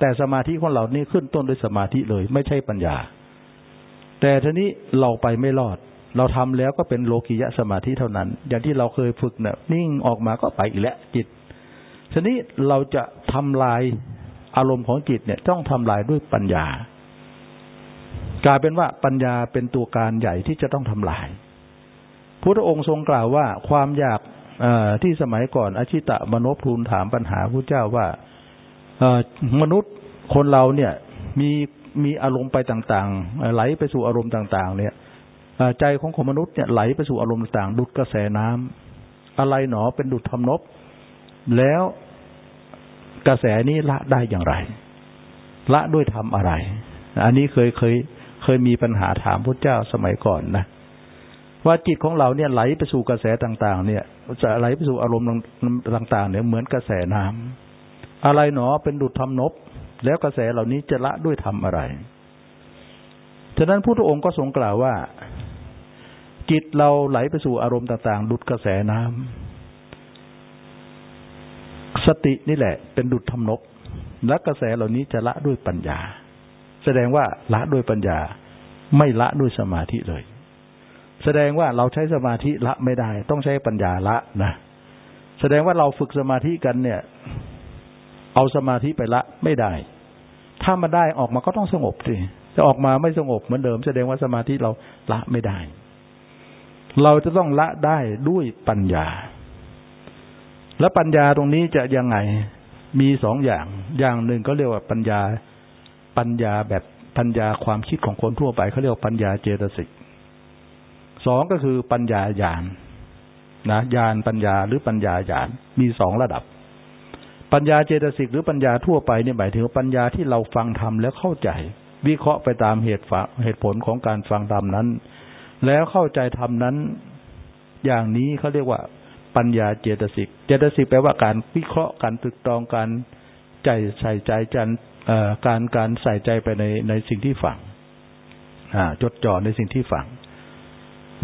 แต่สมาธิของเรานี่ขึ้นต้นด้วยสมาธิเลย ไม่ใช่ปัญญา แต่ทีนี้เราไปไม่รอด เราทำแล้วก็เป็นโลกิยะสมาธิเท่านั้น อย่างที่เราเคยฝึกเนี่ยนิ่งออกมาก็ไปอีกแล้วจิตทีนี้เราจะทำลายอารมณ์ของจิตเนี่ย ต้องทำลายด้วยปัญญา กลายเป็นว่าปัญญาเป็นตัวการใหญ่ที่จะต้องทำลายพุทธองค์ทรงกล่าวว่าความอยากที่สมัยก่อนอชิตะมนพทูลถามปัญหาพระเจ้าว่า มนุษย์คนเราเนี่ยมีมีอารมณ์ไปต่างๆ ไหลไปสู่อารมณ์ต่าง ๆ เนี่ยใจของคนมนุษย์เนี่ยไหลไปสู่อารมณ์ต่างๆ ดุดกระแสน้ำอะไรหนอเป็นดุดทำนบ แล้วกระแสนี้ละได้อย่างไร ละด้วยทำอะไร อันนี้เคยเคยเคยมีปัญหาถามพระเจ้าสมัยก่อนนะว่าจิตของเราเนี่ยไหลไปสู่กระแสต่าง ๆ เนี่ยจะไหลไปสู่อารมณ์ต่าง ๆ เนี่ยเหมือนกระแสน้ำ อะไรหนอเป็นดุจทำนบ แล้วกระแสเหล่านี้จะละด้วยทำอะไร ฉะนั้นพระองค์ก็ทรงกล่าวว่า จิตเราไหลไปสู่อารมณ์ต่างๆดุจกระแสน้ำสตินี่แหละ เป็นดุจทำนบ และกระแสเหล่านี้จะละด้วยปัญญา แสดงว่าละด้วยปัญญา ไม่ละด้วยสมาธิเลย แสดงว่าเราใช้สมาธิละไม่ได้ ต้องใช้ปัญญาละนะแสดงว่าเราฝึกสมาธิกันเนี่ย เอาสมาธิไปละไม่ได้ ถ้ามาได้ออกมาก็ต้องสงบสิจะออกมาไม่สงบเหมือนเดิมแสดงว่าสมาธิเราละไม่ได้ เราจะต้องละได้ด้วยปัญญา และปัญญาตรงนี้จะยังไงมีสองอย่าง อย่างหนึ่งก็เรียกว่าปัญญาปัญญาแบบปัญญาความคิดของคนทั่วไปเขาเรียกว่าปัญญาเจตสิกสองก็คือปัญญาญาณนะญาณปัญญาหรือปัญญาญาณมีสองระดับ ปัญญาเจตสิกหรือปัญญาทั่วไปเนี่ยหมายถึงปัญญาที่เราฟังธรรมแล้วเข้าใจ วิเคราะห์ไปตามเหตุเหตุผลของการฟังธรรมนั้น แล้วเข้าใจธรรมนั้น อย่างนี้เขาเรียกว่า ปัญญาเจตสิก เจตสิกแปลว่าการวิเคราะห์การตึกตรองการใจใส่ใจจันการการใส่ใจไปในในสิ่งที่ฟังจดจ่อในสิ่งที่ฟัง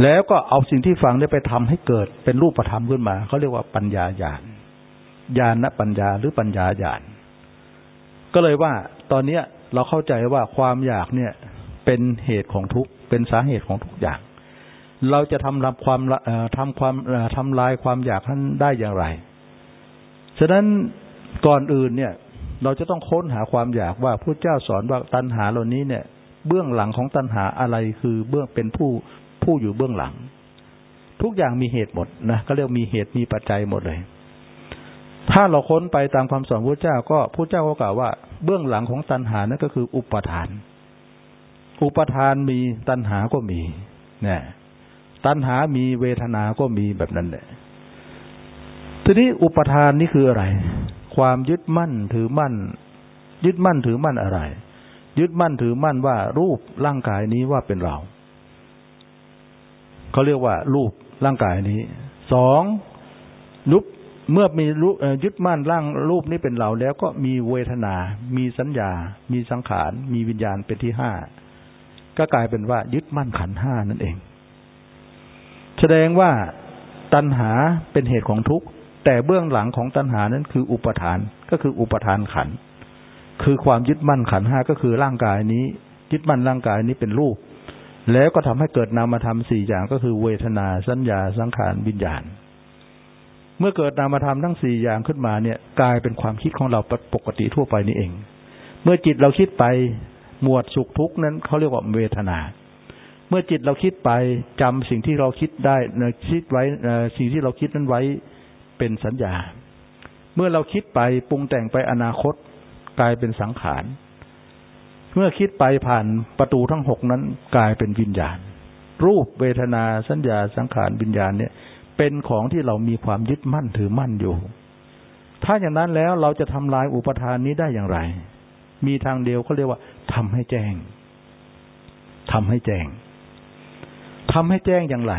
แล้วก็เอาสิ่งที่ฟังได้ไปทำให้เกิดเป็นรูปธรรมขึ้นมาเขาเรียกว่าปัญญาญาณ ญาณปัญญาหรือปัญญาญาณก็เลยว่าตอนเนี้ยเราเข้าใจว่าความอยากเนี่ย เป็นเหตุของทุกเป็นสาเหตุของทุกอย่าง เราจะทำรับความทำความทำลายความอยากนั้นได้อย่างไร ฉะนั้นก่อนอื่นเนี่ย เราจะต้องค้นหาความอยากว่าพระเจ้าสอนว่าตัณหาเหล่านี้เนี่ย เบื้องหลังของตัณหาอะไรคือเบื้องเป็นผู้ผู้อยู่เบื้องหลัง ทุกอย่างมีเหตุหมดนะก็เรียกมีเหตุมีปัจจัยหมดเลย ถ้าเราค้นไปตามคำสอนพระเจ้าก็พระเจ้าก็กล่าวว่า เบื้องหลังของตัณหานั่นก็คืออุปทาน อุปทานมีตัณหาก็มีเนี่ยตัณหามีเวทนาก็มีแบบนั้นแหละทีนี้อุปทานนี่คืออะไร ความยึดมั่นถือมั่น ยึดมั่นถือมั่นอะไร ยึดมั่นถือมั่นว่ารูปร่างกายนี้ว่าเป็นเราเขาเรียกว่า รูปร่างกายนี้สองรูป เมื่อมียึดมั่นร่างรูปนี้เป็นเราแล้วก็มีเวทนา มีสัญญา มีสังขาร มีวิญญาณเป็นที่ห้า ก็กลายเป็นว่า ยึดมั่นขันห้านั่นเอง แสดงว่าตัณหาเป็นเหตุของทุกข์ แต่เบื้องหลังของตัณหานั้นคืออุปทาน ก็คืออุปทานขัน คือความยึดมั่นขันห้าก็คือร่างกายนี้ ยึดมั่นร่างกายนี้เป็นรูป แล้วก็ทำให้เกิดนามธรรมสี่อย่างก็คือเวทนา สัญญา สังขาร วิญญาณ เมื่อเกิดนามธรรมทั้งสี่อย่างขึ้นมาเนี่ยกลายเป็นความคิดของเราปกติทั่วไปนี่เอง เมื่อจิตเราคิดไปหมวดสุขทุกข์นั้นเขาเรียกว่าเวทนา เมื่อจิตเราคิดไปจำสิ่งที่เราคิดได้คิดไว้สิ่งที่เราคิดนั้นไว้เป็นสัญญา เมื่อเราคิดไปปรุงแต่งไปอนาคตกลายเป็นสังขาร เมื่อคิดไปผ่านประตูทั้งหกนั้นกลายเป็นวิญญาณ รูปเวทนาสัญญาสังขารวิญญาณเนี่ย เป็นของที่เรามีความยึดมั่นถือมั่นอยู่ ถ้าอย่างนั้นแล้วเราจะทำลายอุปทานนี้ได้อย่างไร มีทางเดียวเขาเรียกว่าทำให้แจ้งทำให้แจ้งทำให้แจ้งอย่างไร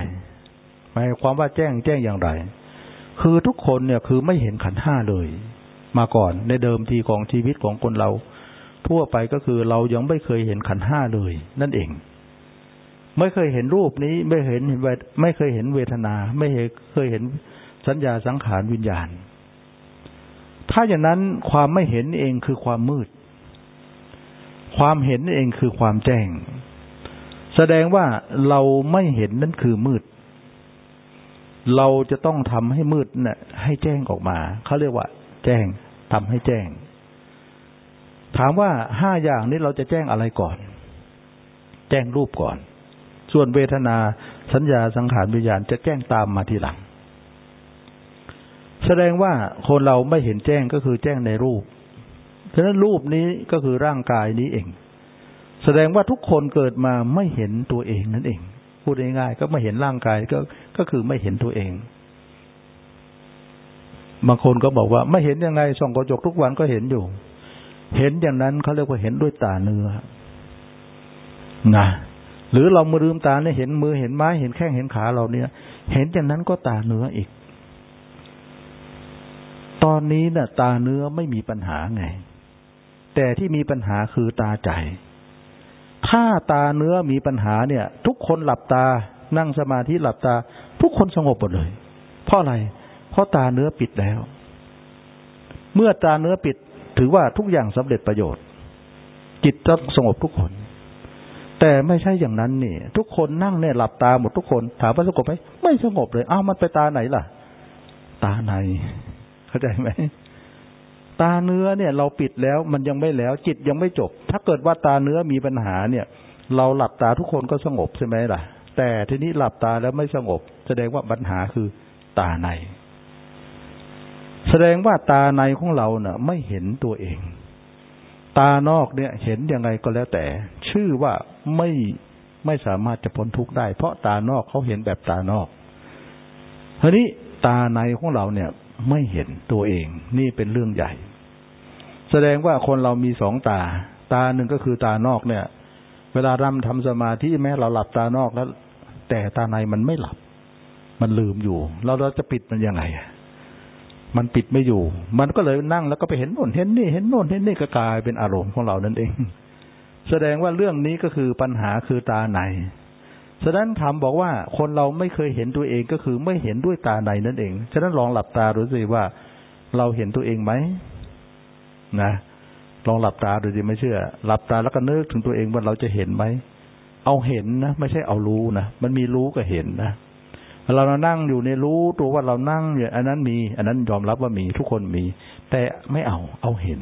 หมายความว่าแจ้งแจ้งอย่างไร คือทุกคนเนี่ยคือไม่เห็นขันห้าเลย มาก่อนในเดิมทีของชีวิตของคนเรา ทั่วไปก็คือเรายังไม่เคยเห็นขันห้าเลย นั่นเอง ไม่เคยเห็นรูปนี้ ไม่เห็นไม่เคยเห็นเวทนา ไม่เคยเห็นสัญญาสังขารวิญญาณ ถ้าอย่างนั้นความไม่เห็นเองคือความมืด ความเห็นเองคือความแจ้ง แสดงว่าเราไม่เห็นนั่นคือมืด เราจะต้องทำให้มืดนะ่ะ ให้แจ้งออกมา เขาเรียกว่า แจ้งทำให้แจ้ง ถามว่าห้าอย่างนี้เราจะแจ้งอะไรก่อน แจ้งรูปก่อน ส่วนเวทนาสัญญาสังขารวิญญาณจะแจ้งตามมาทีหลัง แสดงว่าคนเราไม่เห็นแจ้งก็คือแจ้งในรูป ฉะนั้นรูปนี้ก็คือร่างกายนี้เอง แสดงว่าทุกคนเกิดมาไม่เห็นตัวเองนั่นเอง พูดง่ายๆก็ไม่เห็นร่างกายก็ก็คือไม่เห็นตัวเองบางคนก็บอกว่าไม่เห็นยังไงส่องกระจกทุกวันก็เห็นอยู่ เห็นอย่างนั้นเขาเรียกว่าเห็นด้วยตาเนื้อนะ หรือเรามือลืมตาเนี่ยเห็นมือเห็นไม้เห็นแข้งเห็นขาเราเนี่ย เห็นอย่างนั้นก็ตาเนื้ออีก ตอนนี้นะ่ะ ตาเนื้อไม่มีปัญหาไง แต่ที่มีปัญหาคือตาใจ ถ้าตาเนื้อมีปัญหาเนี่ย ทุกคนหลับตานั่งสมาธิหลับตา ทุกคนสงบหมดเลย เพราะอะไร เพราะตาเนื้อปิดแล้ว เมื่อตาเนื้อปิดถือว่าทุกอย่างสำเร็จประโยชน์ จิตต้องสงบทุกคน แต่ไม่ใช่อย่างนั้นนี่ ทุกคนนั่งเนี่ยหลับตาหมดทุกคนถามว่าสงบไหมไม่สงบเลยอ้าวมันไปตาไหนล่ะ ตาใน เข้าใจไหมตาเนื้อเนี่ยเราปิดแล้วมันยังไม่แล้ว จิตยังไม่จบ ถ้าเกิดว่าตาเนื้อมีปัญหาเนี่ย เราหลับตาทุกคนก็สงบใช่ไหมล่ะ แต่ทีนี้หลับตาแล้วไม่สงบ แสดงว่าปัญหาคือตาใน แสดงว่าตาในของเราเนะ่ะ ไม่เห็นตัวเอง ตานอกเนี่ย เห็นยังไงก็แล้วแต่ ชื่อว่า ไม่ไม่สามารถจะพ้นทุกข์ได้ เพราะตานอกเขาเห็นแบบตานอกทีนี้ตาในของเราเนี่ย ไม่เห็นตัวเอง นี่เป็นเรื่องใหญ่ แสดงว่าคนเรามีสองตา ตาหนึ่งก็คือตานอกเนี่ย เวลารำทำสมาธิแม้เราหลับตานอกแล้ว แต่ตาในมันไม่หลับ มันลืมอยู่ เราเราจะปิดมันยังไงมันปิดไม่อยู่ มันก็เลยนั่งแล้วก็ไปเห็นโน่นเห็นนี่ เห็นโน่นเห็นนี่ก็กลายเป็นอารมณ์ของเรานั่นเอง แสดงว่าเรื่องนี้ก็คือปัญหาคือตาในฉะนั้นถามบอกว่าคนเราไม่เคยเห็นตัวเองก็คือไม่เห็นด้วยตาในนั่นเอง ฉะนั้นลองหลับตาดูสิว่า เราเห็นตัวเองไหมนะลองหลับตาดูสิไม่เชื่อ หลับตาแล้วก็นึกถึงตัวเองว่าเราจะเห็นไหมเอาเห็นนะไม่ใช่เอารู้นะมันมีรู้กับเห็นนะเราเรานั่งอยู่ในรู้ตัวว่าเรานั่งอยู่อันนั้นมี อันนั้นยอมรับว่ามีทุกคนมี แต่ไม่เอาเอาเห็น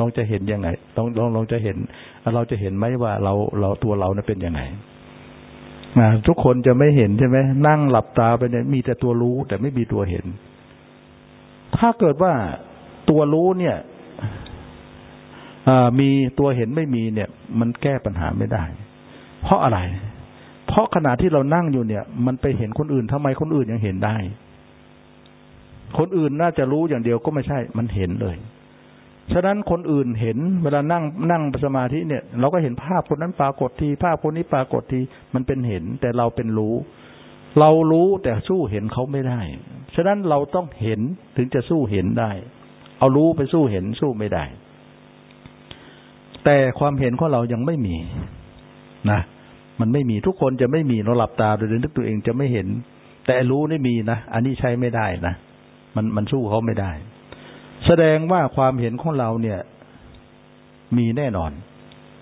ลองจะเห็นยังไงต้องลองลองจะเห็น เราจะเห็นไหมว่าเราเราตัวเราเนี่ยเป็นยังไงนะทุกคนจะไม่เห็นใช่ไหมนั่งหลับตาไปเนี่ยมีแต่ตัวรู้ แต่ไม่มีตัวเห็น ถ้าเกิดว่าตัวรู้เนี่ยมีตัวเห็นไม่มีเนี่ย มันแก้ปัญหาไม่ได้ เพราะอะไร เพราะขณะที่เรานั่งอยู่เนี่ย มันไปเห็นคนอื่นทำไมคนอื่นยังเห็นได้ คนอื่นน่าจะรู้อย่างเดียวก็ไม่ใช่ มันเห็นเลย ฉะนั้นคนอื่นเห็นเวลานั่งนั่งสมาธิเนี่ย เราก็เห็นภาพคนนั้นปรากฏที ภาพคนนี้ปรากฏทีมันเป็นเห็น แต่เราเป็นรู้ เรารู้แต่สู้เห็นเขาไม่ได้ ฉะนั้นเราต้องเห็นถึงจะสู้เห็นได้ เอารู้ไปสู้เห็นสู้ไม่ได้ แต่ความเห็นของเรายังไม่มีนะมันไม่มีทุกคนจะไม่มีเราหลับตาโดยนึกตัวเองจะไม่เห็น แต่รู้นี่มีนะอันนี้ใช้ไม่ได้นะมันมันสู้เขาไม่ได้ แสดงว่าความเห็นของเราเนี่ย มีแน่นอน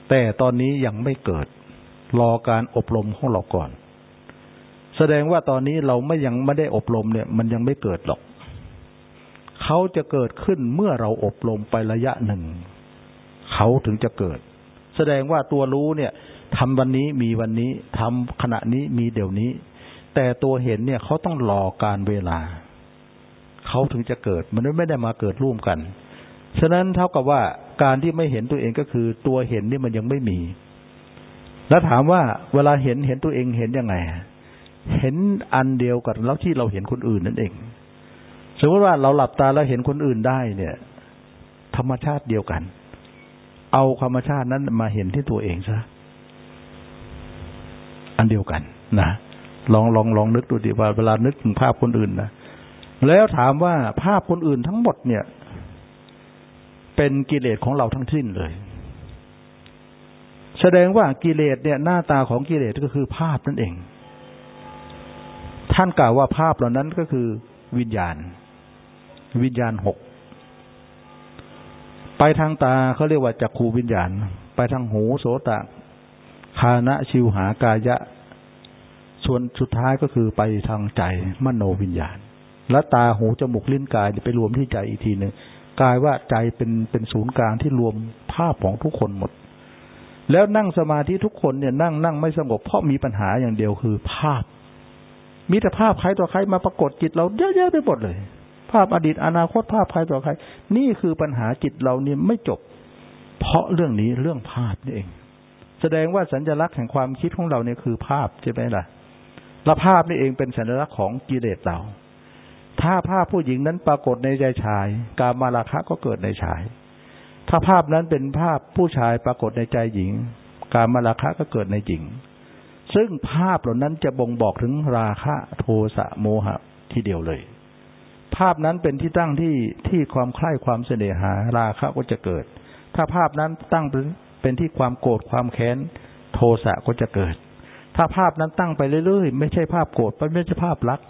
แต่ตอนนี้ยังไม่เกิด รอการอบรมของเราก่อน แสดงว่าตอนนี้เราไม่ยังไม่ได้อบรมเนี่ย มันยังไม่เกิดหรอกเขาจะเกิดขึ้นเมื่อเราอบรมไประยะหนึ่ง เขาถึงจะเกิด แสดงว่าตัวรู้เนี่ยทำวันนี้มีวันนี้ทำขณะนี้มีเดี๋ยวนี้ แต่ตัวเห็นเนี่ยเขาต้องรอการเวลา เขาถึงจะเกิด มันไม่ได้มาเกิดร่วมกัน ฉะนั้นเท่ากับว่าการที่ไม่เห็นตัวเองก็คือ ตัวเห็นนี่มันยังไม่มี แล้วถามว่าเวลาเห็นเห็นตัวเองเห็นยังไง เห็นอันเดียวกับแล้วที่เราเห็นคนอื่นนั่นเอง สมมติว่าเราหลับตาแล้วเห็นคนอื่นได้เนี่ย ธรรมชาติเดียวกัน เอาธรรมชาตินั้นมาเห็นที่ตัวเองซะอันเดียวกันนะลองลองลองนึกดูดิว่าเวลานึกถึงภาพคนอื่นนะ แล้วถามว่าภาพคนอื่นทั้งหมดเนี่ย เป็นกิเลสของเราทั้งสิ้นเลย แสดงว่ากิเลสเนี่ย หน้าตาของกิเลสก็คือภาพนั่นเอง ท่านกล่าวว่าภาพเหล่านั้นก็คือวิญญาณ วิญญาณหกไปทางตาเขาเรียกว่าจักขูวิญญาณ ไปทางหูโสตคานะชิวหากายะ ส่วนสุดท้ายก็คือไปทางใจมโนวิญญาณ และตาหูจมูกลิ้นกายไปรวมที่ใจอีกทีหนึ่งกายว่าใจเป็นเป็นศูนย์กลางที่รวมภาพของทุกคนหมด แล้วนั่งสมาธิทุกคนเนี่ยนั่งนั่งไม่สงบเพราะมีปัญหาอย่างเดียวคือภาพ มีแต่ภาพใครต่อใครมาปรากฏจิตเราเยอะๆไปหมดเลย ภาพอดีตอนาคตภาพใครต่อใคร นี่คือปัญหาจิตเราเนี่ยไม่จบ เพราะเรื่องนี้เรื่องภาพนี่เอง แสดงว่าสัญลักษณ์แห่งความคิดของเราเนี่ยคือภาพใช่ไหมล่ะและภาพนี่เองเป็นสัญลักษณ์ของกิเลสเรา ถ้าภาพผู้หญิงนั้นปรากฏในใจชาย การมาราคะก็เกิดในชาย ถ้าภาพนั้นเป็นภาพผู้ชายปรากฏในใจหญิง การมาราคะก็เกิดในหญิง ซึ่งภาพเหล่านั้นจะบ่งบอกถึงราคะโทสะโมหะทีเดียวเลย ภาพนั้นเป็นที่ตั้งที่ที่ความใคร่ความเสน่หา ราคะก็จะเกิด ถ้าภาพนั้นตั้งเป็นที่ความโกรธความแค้น โทสะก็จะเกิด ถ้าภาพนั้นตั้งไปเรื่อยๆ ไม่ใช่ภาพโกรธไม่ใช่ภาพรัก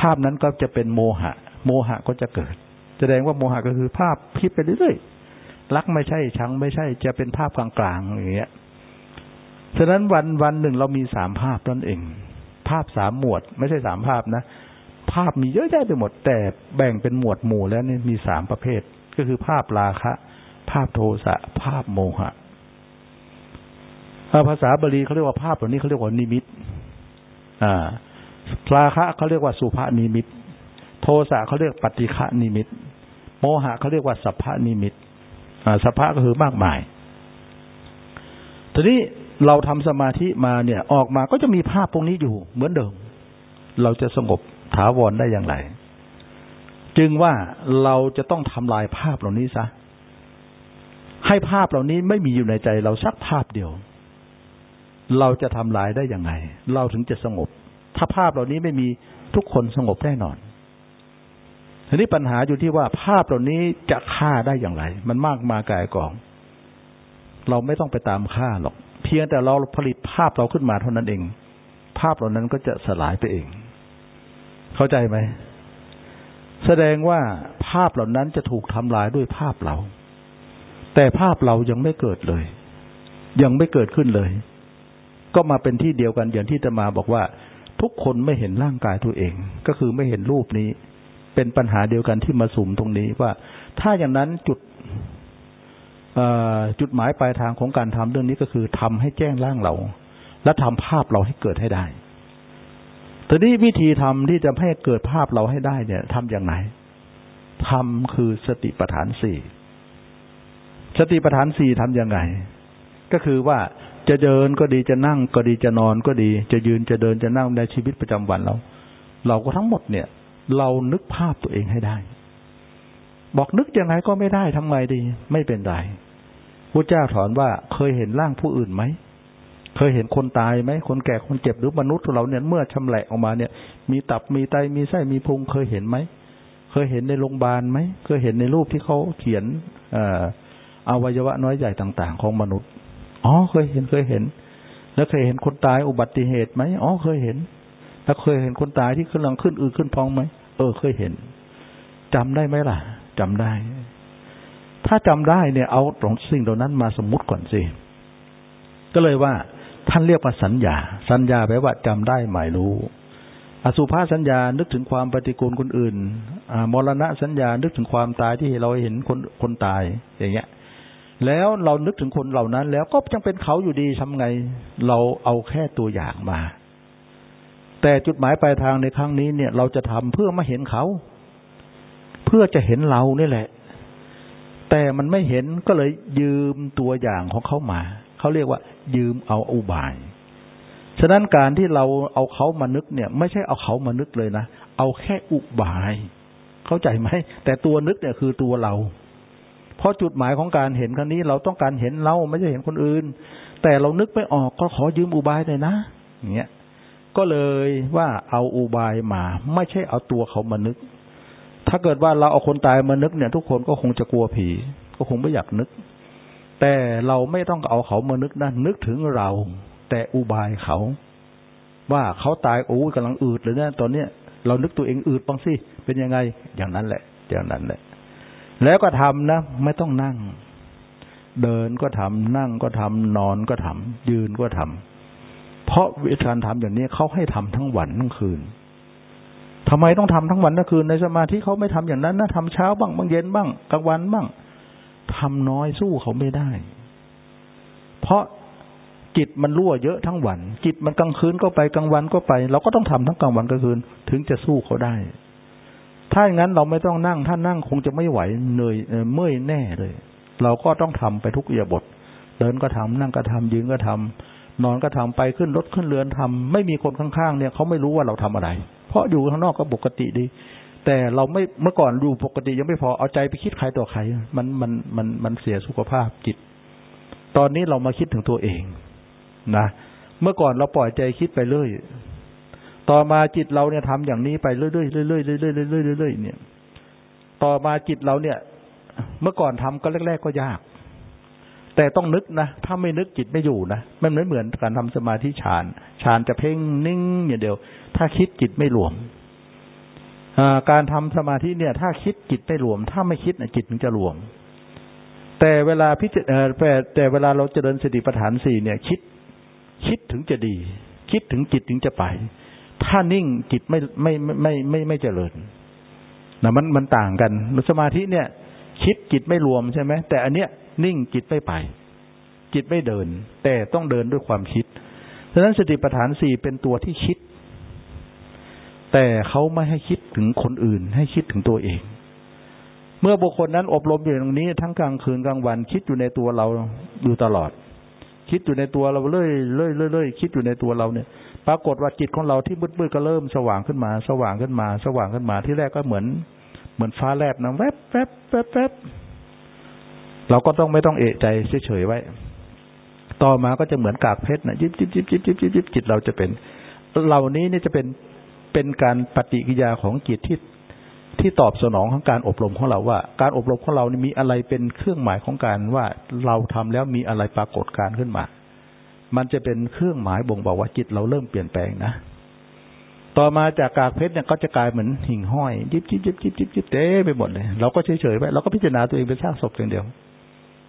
ภาพนั้นก็จะเป็นโมหะ โมหะก็จะเกิด แสดงว่าโมหะก็คือภาพพิดไปเรื่อยๆรักไม่ใช่ชังไม่ใช่ จะเป็นภาพกลางๆอย่างเงี้ยฉะนั้นวันวันหนึ่งเรามีสามภาพนั่นเอง ภาพสามหมวด ไม่ใช่สามภาพนะภาพมีเยอะแยะไปหมด แต่แบ่งเป็นหมวดหมู่แล้วนี่มีสามประเภท ก็คือภาพราคะ ภาพโทสะภาพโมหะภาษาบาลีเขาเรียกว่าภาพเหล่านี้เขาเรียกว่านิมิต อ่า ราคะเขาเรียกว่าสุภานิมิต โทสะเขาเรียกปฏิฆะนิมิต โมหะเขาเรียกว่าสัพพะนิมิตสัพพะก็คือมากมาย ทีนี้เราทำสมาธิมาเนี่ยออกมาก็จะมีภาพพวกนี้อยู่เหมือนเดิม เราจะสงบถาวรได้อย่างไร จึงว่าเราจะต้องทำลายภาพเหล่านี้ซะ ให้ภาพเหล่านี้ไม่มีอยู่ในใจเราสักภาพเดียว เราจะทำลายได้อยังไง เราถึงจะสงบ ถ้าภาพเหล่านี้ไม่มีทุกคนสงบแน่นอนทีนี้ปัญหาอยู่ที่ว่าภาพเหล่านี้จะฆ่าได้อย่างไร มันมากมากายกอง เราไม่ต้องไปตามฆ่าหรอก เพียงแต่เราผลิตภาพเราขึ้นมาเท่านั้นเอง ภาพเหล่านั้นก็จะสลายไปเอง เข้าใจไหม แสดงว่าภาพเหล่านั้นจะถูกทำลายด้วยภาพเรา แต่ภาพเรายังไม่เกิดเลย ยังไม่เกิดขึ้นเลย ก็มาเป็นที่เดียวกันอย่างที่จะมาบอกว่า ทุกคนไม่เห็นร่างกายตัวเอง ก็คือไม่เห็นรูปนี้ เป็นปัญหาเดียวกันที่มาสุ่มตรงนี้ว่า ถ้าอย่างนั้นจุดจุดหมายปลายทางของการทำเรื่องนี้ก็คือทำให้แจ้งร่างเรา และทำภาพเราให้เกิดให้ได้ทีนี้วิธีทำที่จะให้เกิดภาพเราให้ได้เนี่ยทำอย่างไรทำคือสติปัฏฐานสี่สติปัฏฐานสี่ทำยังไง ก็คือว่า จะเดินก็ดีจะนั่งก็ดีจะนอนก็ดี จะยืนจะเดินจะนั่งในชีวิตประจำวันเรา เราก็ทั้งหมดเนี่ย เรานึกภาพตัวเองให้ได้ บอกนึกยังไงก็ไม่ได้ทำไงดี ไม่เป็นไรพระเจ้าถอนว่าเคยเห็นร่างผู้อื่นไหมเคยเห็นคนตายไหมคนแก่คนเจ็บหรือมนุษย์เราเนี่ยเมื่อชำแหละออกมาเนี่ย มีตับมีไตมีไส้มีพุงเคยเห็นไหมเคยเห็นในโรงพยาบาลไหมเคยเห็นในรูปที่เขาเขียนอวัยวะน้อยใหญ่ต่าง ๆ ของมนุษย์ อ๋อเคยเห็นเคยเห็น แล้วเคยเห็นคนตายอุบัติเหตุไหมอ๋อเคยเห็น แล้วเคยเห็นคนตายที่ขึ้นหลังขึ้นอือขึ้นพองไหมเออเคยเห็นจำได้ไหมล่ะจำได้ ถ้าจำได้เนี่ย เอาตรงสิ่งเหล่านั้นมาสมมุติก่อนสิก็เลยว่า ท่านเรียกว่าสัญญา สัญญาแปลว่าจำได้หมายรู้ อสุภาสัญญานึกถึงความปฏิกูลคนอื่นอมรณะสัญญานึกถึงความตายที่เราเห็นคนคนตายอย่างเงี้ย แล้วเรานึกถึงคนเหล่านั้น แล้วก็ยังเป็นเขาอยู่ดีทำไง เราเอาแค่ตัวอย่างมา แต่จุดหมายปลายทางในครั้งนี้เนี่ย เราจะทำเพื่อมาเห็นเขา เพื่อจะเห็นเรานี่แหละ แต่มันไม่เห็นก็เลยยืมตัวอย่างของเขามา เขาเรียกว่า ยืมเอาอุบาย ฉะนั้นการที่เราเอาเขามานึกเนี่ย ไม่ใช่เอาเขามานึกเลยนะ เอาแค่อุบาย เข้าใจไหม แต่ตัวนึกเนี่ยคือตัวเรา เพราะจุดหมายของการเห็นครั้งนี้เราต้องการเห็นเราไม่ใช่เห็นคนอื่น แต่เรานึกไม่ออกก็ขอยืมอุบายเลยนะอย่างเงี้ยก็เลยว่าเอาอุบายมา ไม่ใช่เอาตัวเขามานึก ถ้าเกิดว่าเราเอาคนตายมานึกเนี่ย ทุกคนก็คงจะกลัวผี ก็คงไม่อยากนึก แต่เราไม่ต้องเอาเขามานึกนะนึกถึงเรา แต่อุบายเขา ว่าเขาตายโอ้ยกำลังอืดเลยนะตอนเนี้ยเรานึกตัวเองอืดบ้างสิเป็นยังไง อย่างนั้นแหละ อย่างนั้นแหละ แล้วก็ทำนะ ไม่ต้องนั่ง เดินก็ทำนั่งก็ทำนอนก็ทำยืนก็ทำเพราะวิธีการทำอย่างนี้เขาให้ทำทั้งวันทั้งคืนทำไมต้องทำทั้งวันทั้งคืนในสมาธิเขาไม่ทำอย่างนั้นนะทำเช้าบ้างบางเย็นบ้างกลางวันบ้างทำน้อยสู้เขาไม่ได้ เพราะจิตมันรั่วเยอะทั้งวัน จิตมันกลางคืนก็ไปกลางวันก็ไป เราก็ต้องทำทั้งกลางวันกลางคืน ถึงจะสู้เขาได้ ถ้าอย่างนั้นเราไม่ต้องนั่ง ถ้านั่งคงจะไม่ไหวเหนื่อยเมื่อยแน่เลย เราก็ต้องทำไปทุกเอียบท เดินก็ทำนั่งก็ทำยืนก็ทำนอนก็ทำไปขึ้นรถขึ้นเรือนทำไม่มีคนข้างๆเนี่ยเขาไม่รู้ว่าเราทำอะไร เพราะอยู่ข้างนอกก็ปกติดี แต่เราไม่เมื่อก่อนอยู่ปกติยังไม่พอเอาใจไปคิดใครต่อใครมันมันมันมันเสียสุขภาพจิต ตอนนี้เรามาคิดถึงตัวเองนะเมื่อก่อนเราปล่อยใจคิดไปเรื่อย ต่อมาจิตเราเนี่ยทำอย่างนี้ไปเรื่อยๆเรื่อยๆเรื่อยๆเรื่อยๆเรื่อยๆเนี่ย ต่อมาจิตเราเนี่ย เมื่อก่อนทำก็แรก ๆ ก็ยาก แต่ต้องนึกนะ ถ้าไม่นึกจิตไม่อยู่นะมันไม่เหมือนการทำสมาธิฌานฌานจะเพ่งนิ่งอย่างเดียว ถ้าคิดจิตไม่รวมการทำสมาธิเนี่ย ถ้าคิดจิตไม่รวม ถ้าไม่คิดจิตมันจะรวม แต่เวลาพิจารแต่เวลาเราเจริญสติปัฏฐานสี่เนี่ย คิด คิดถึงจะดี คิดถึงจิตถึงจะไป ถ้านิ่งจิตไม่ไม่ไม่ไม่ไม่เจริญนะมันมันต่างกันสมาธิเนี่ย คิดจิตไม่รวมใช่ไหมแต่อันเนี้ยนิ่งจิตไม่ไป จิตไม่เดิน แต่ต้องเดินด้วยความคิดฉะนั้นสติปัฏฐานสี่เป็นตัวที่คิด แต่เขาไม่ให้คิดถึงคนอื่น ให้คิดถึงตัวเอง เมื่อบุคคลนั้นอบรมอยู่ตรงนี้ ทั้งกลางคืนกลางวัน คิดอยู่ในตัวเราอยู่ตลอด คิดอยู่ในตัวเราเรื่อยเรื่อยเรื่อยคิดอยู่ในตัวเราเนี่ย ปรากฏว่าจิตของเราที่มืดๆก็เริ่มสว่างขึ้นมา สว่างขึ้นมา สว่างขึ้นมาที่แรกก็เหมือน เหมือนฟ้าแลบนะแวบแวบแวบแวบเราก็ต้องไม่ต้องเอะใจเฉยๆไว้ ต่อมาก็จะเหมือนกากเพชรนะยิบยิบยิบยิบยิบยิบยิบจิตเราจะเป็น เหล่านี้นี่จะเป็นเป็นการปฏิกิยาของจิตที่ที่ตอบสนองของการอบรมของเราว่า การอบรมของเรานี่มีอะไรเป็นเครื่องหมายของการว่าเราทำแล้วมีอะไรปรากฏการขึ้นมา มันจะเป็นเครื่องหมายบ่งบอกว่าจิตเราเริ่มเปลี่ยนแปลงนะต่อมาจากกากเพชรเนี่ยก็จะกลายเหมือนหิ่งห้อยยิบยิบยิบยิบยิบยิบเต้ไปหมดเลยเราก็เฉยเฉยไปเราก็พิจารณาตัวเองเป็นซากศพอย่างเดียว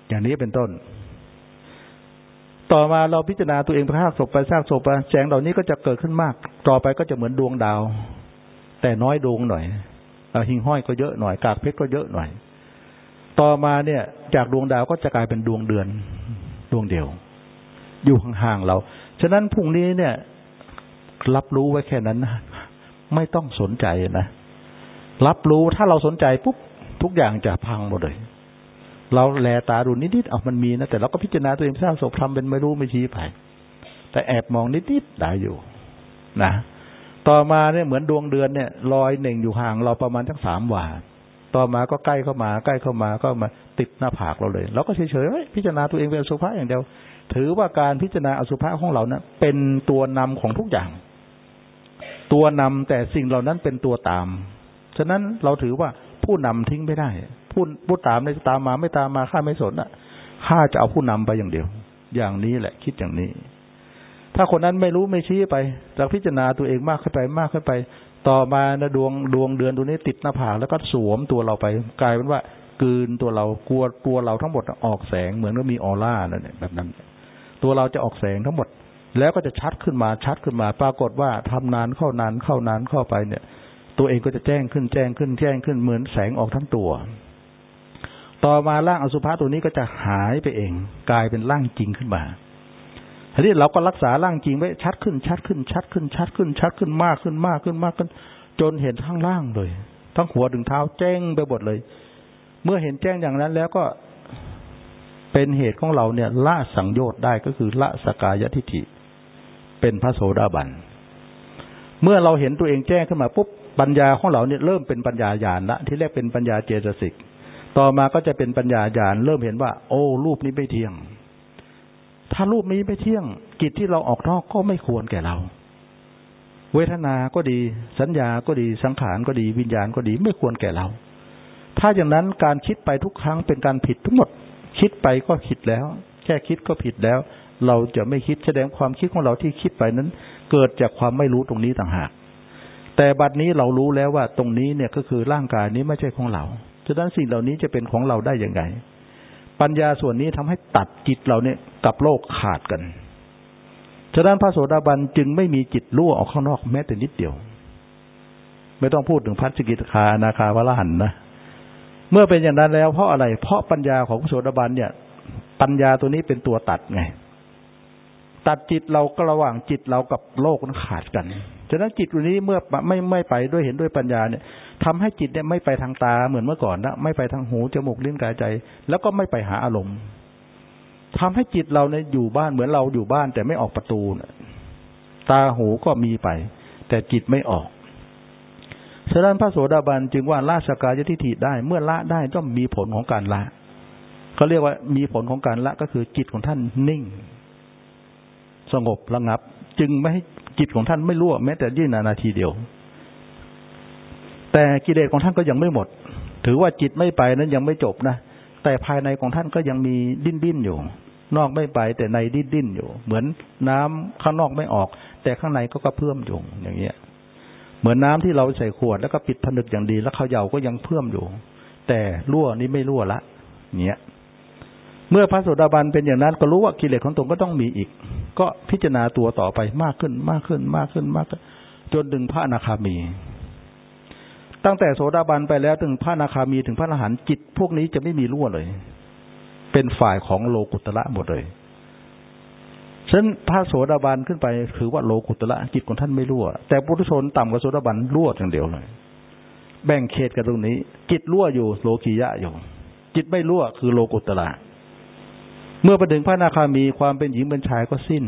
อย่างนี้เป็นต้น ต่อมาเราพิจารณาตัวเองเป็นซากศพไปซากศพไปแสงเหล่านี้ก็จะเกิดขึ้นมาก ต่อไปก็จะเหมือนดวงดาว แต่น้อยดวงหน่อยหิ่งห้อยก็เยอะหน่อยกากเพชรก็เยอะหน่อย ต่อมาเนี่ย จากดวงดาวก็จะกลายเป็นดวงเดือน ดวงเดียว อยู่ห่างๆเรา ฉะนั้นพรุ่งนี้เนี่ย รับรู้ไว้แค่นั้นนะไม่ต้องสนใจนะ รับรู้ถ้าเราสนใจปุ๊บทุกอย่างจะพังหมดเลย เราแลตาดูนิดๆเอามันมีนะ แต่เราก็พิจารณาตัวเองสร้างศพทำเป็นไม่รู้ไม่ชี้ไป แต่แอบมองนิดๆได้อยู่ นะ ต่อมาเนี่ยเหมือนดวงเดือนเนี่ยลอยหนึ่งอยู่ห่างเราประมาณทั้งสามวาต่อมาก็ใกล้เข้ามา ใกล้เข้ามาก็มาติดหน้าผากเราเลยเราก็เฉยๆพิจารณาตัวเองเป็นสุภาพอย่างเดียว ถือว่าการพิจารณาอสุภะของเรานะั้นเป็นตัวนำของทุกอย่าง ตัวนำแต่สิ่งเหล่านั้นเป็นตัวตาม ฉะนั้นเราถือว่าผู้นำทิ้งไม่ได้ ผู้ผู้ตามในตามมาไม่ตามมาข้าไม่สนอะข้าจะเอาผู้นำไปอย่างเดียว อย่างนี้แหละคิดอย่างนี้ ถ้าคนนั้นไม่รู้ไม่ชี้ไปจากพิจารณาตัวเองมากขึ้นไปมากขึ้นไป ต่อมานะดวงดวงเดือนตัวนี้ติดหน้าผากแล้วก็สวมตัวเราไป กลายเป็นว่ากืนตัวเรากลัวตัวเราทั้งหมดออกแสงเหมือนกับมีออร่านั่นแหละแบบนั้น ตัวเราจะออกแสงทั้งหมด แล้วก็จะชัดขึ้นมาชัดขึ้นมา ปรากฏว่าทำนานเข้านานเข้านานเข้าไปเนี่ย ตัวเองก็จะแจ้งขึ้นแจ้งขึ้นแจ้งขึ้นเหมือนแสงออกทั้งตัว ต่อมาร่างอสุภะตัวนี้ก็จะหายไปเอง กลายเป็นร่างจริงขึ้นมาทีนี้เราก็รักษาร่างจริงไว้ชัดขึ้นชัดขึ้น ชัดขึ้น ชัดขึ้น ชัดขึ้นมากขึ้นมากขึ้นมากขึ้น จนเห็นทั้งล่างเลย ทั้งหัวถึงเท้าแจ้งไปหมดเลย เมื่อเห็นแจ้งอย่างนั้นแล้วก็ เป็นเหตุของเราเนี่ยละสังโยชน์ได้ก็คือละสกายทิฏฐิ เป็นพระโสดาบัน เมื่อเราเห็นตัวเองแจ้งขึ้นมาปุ๊บปัญญาของเราเนี่ยเริ่มเป็นปัญญาญาณละที่แรกเป็นปัญญาเจตสิก ต่อมาก็จะเป็นปัญญาญาณเริ่มเห็นว่า โอ้รูปนี้ไม่เที่ยง ถ้ารูปนี้ไม่เที่ยง กิจที่เราออกนอกก็ไม่ควรแก่เรา เวทนา ก็ดี สัญญาก็ดีสังขารก็ดีวิญญาณก็ดีไม่ควรแก่เรา ถ้าอย่างนั้นการคิดไปทุกครั้งเป็นการผิดทั้งหมด คิดไปก็ผิดแล้ว แค่คิดก็ผิดแล้ว เราจะไม่คิดแสดงความคิดของเราที่คิดไปนั้น เกิดจากความไม่รู้ตรงนี้ต่างหาก แต่บัดนี้เรารู้แล้วว่าตรงนี้เนี่ยก็คือร่างกายนี้ไม่ใช่ของเราฉะนั้นสิ่งเหล่านี้จะเป็นของเราได้ยังไง ปัญญาส่วนนี้ทำให้ตัดจิตเราเนี่ยกับโลกขาดกันฉะนั้นพระโสดาบันจึงไม่มีจิตรั่วออกข้างนอกแม้แต่นิดเดียว ไม่ต้องพูดถึงพัชกิตคานาคาวรหันนะ เมื่อเป็นอย่างนั้นแล้วเพราะอะไร เพราะปัญญาของโสดาบันเนี่ย ปัญญาตัวนี้เป็นตัวตัดไง ตัดจิตเราก็ระหว่างจิตเรากับโลกนั้นขาดกันฉะนั้นจิตวันนี้เมื่อไม่ไม่ไปด้วยเห็นด้วยปัญญาเนี่ยทำให้จิตเนี่ยไม่ไปทางตาเหมือนเมื่อก่อนนะไม่ไปทางหูจมูกลิ้นกายใจ แล้วก็ไม่ไปหาอารมณ์ทำให้จิตเราเนี่ยอยู่บ้านเหมือนเราอยู่บ้านแต่ไม่ออกประตูนะตาหูก็มีไป แต่จิตไม่ออก ฉะนั้นพระโสดาบันจึงว่าละสกายทิฏฐิได้ เมื่อละได้ต้องมีผลของการละเขาเรียกว่ามีผลของการละก็คือจิตของท่านนิ่ง สงบระงับ จึงไม่ให้จิตของท่านไม่รั่วแม้แต่ยี่นาทีเดียว แต่กิเลสของท่านก็ยังไม่หมด ถือว่าจิตไม่ไปนั้นยังไม่จบนะแต่ภายในของท่านก็ยังมีดิ้นดิ้นอยู่ นอกไม่ไปแต่ในดิ้นดิ้นอยู่ เหมือนน้ำข้างนอกไม่ออก แต่ข้างในก็กระเพื่อมอยู่อย่างเงี้ย เหมือนน้าที่เราใส่ขวดแล้วก็ปิดผนึกอย่างดี แล้วเขาเยาก็ยังเพิ่มอยู่ แต่รั่วนี้ไม่รั่วละเนี้ยเมื่อพระโสดาบันเป็นอย่างนั้นก็รู้ว่ากิเลสของตนก็ต้องมีอีก ก็พิจารณาตัวต่อไปมากขึ้นมากขึ้นมากขึ้นมากขึ้นจนถึงพระอนาคามี ตั้งแต่โสดาบันไปแล้วถึงพระอนาคามีถึงพระอรหันต์จิต พวกนี้จะไม่มีรั่วเลย เป็นฝ่ายของโลกุตระหมดเลย ฉะนั้นพระโสดาบันขึ้นไปถือว่าโลกุตละจิตของท่านไม่รั่ว แต่ปุถุชนต่ำกว่าโสดาบันรั่วอย่างเดียวเลย แบ่งเขตกันตรงนี้ จิตรั่วอยู่โลกียะอยู่ จิตไม่รั่วคือโลกุตละเมื่อไปถึงพระนาคามีความเป็นหญิงเป็นชายก็สิ้น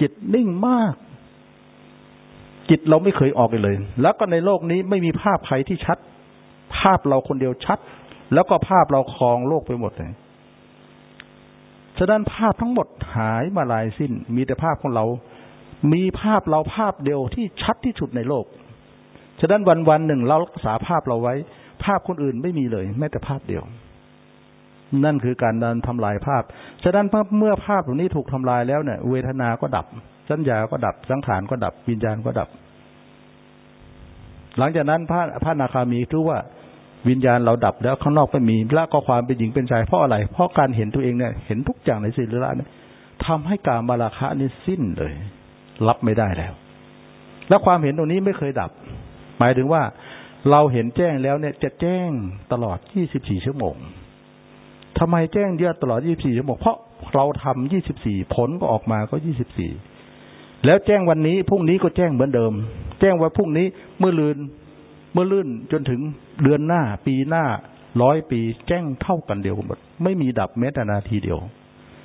จิตนิ่งมาก จิตเราไม่เคยออกเลย แล้วก็ในโลกนี้ไม่มีภาพใครที่ชัด ภาพเราคนเดียวชัด แล้วก็ภาพเราครองโลกไปหมดเลยะนั้นภาพทั้งหมดหายมาลายสิ้น มีแต่ภาพของเรา มีภาพเราภาพเดียวที่ชัดที่สุดในโลก ฉะนั้นวันวันหนึ่งเรารักษาภาพเราไว้ ภาพคนอื่นไม่มีเลย แม้แต่ภาพเดียว นั่นคือการดันทำลายภาพ ฉะนั้นเมื่อภาพตรงนี้ถูกทำลายแล้วเนี่ย เวทนาก็ดับ สัญญาก็ดับ สังขารก็ดับ วิญญาณก็ดับ หลังจากนั้นพระพระนาคามีรู้ว่า วิญญาณเราดับแล้วข้างนอกไม่มีละก็ความเป็นหญิงเป็นชายเพราะอะไร เพราะการเห็นตัวเองเนี่ยเห็นทุกอย่างในสิ่งละเนี่ยทำให้การมาราคะนี่สิ้นเลย รับไม่ได้แล้ว แล้วความเห็นตรงนี้ไม่เคยดับ หมายถึงว่าเราเห็นแจ้งแล้วเนี่ย จะแจ้งตลอด 24 ชั่วโมงทำไมแจ้งเยอะตลอด 24 ชั่วโมง เพราะเราทำ 24 ผลก็ออกมาก็ 24 แล้วแจ้งวันนี้พรุ่งนี้ก็แจ้งเหมือนเดิม แจ้งว่าพรุ่งนี้เมื่อลืน เมื่อลื่นจนถึงเดือนหน้า ปีหน้าร้อยปีแจ้งเท่ากันเดียวหมด ไม่มีดับแม้แต่นาทีเดียว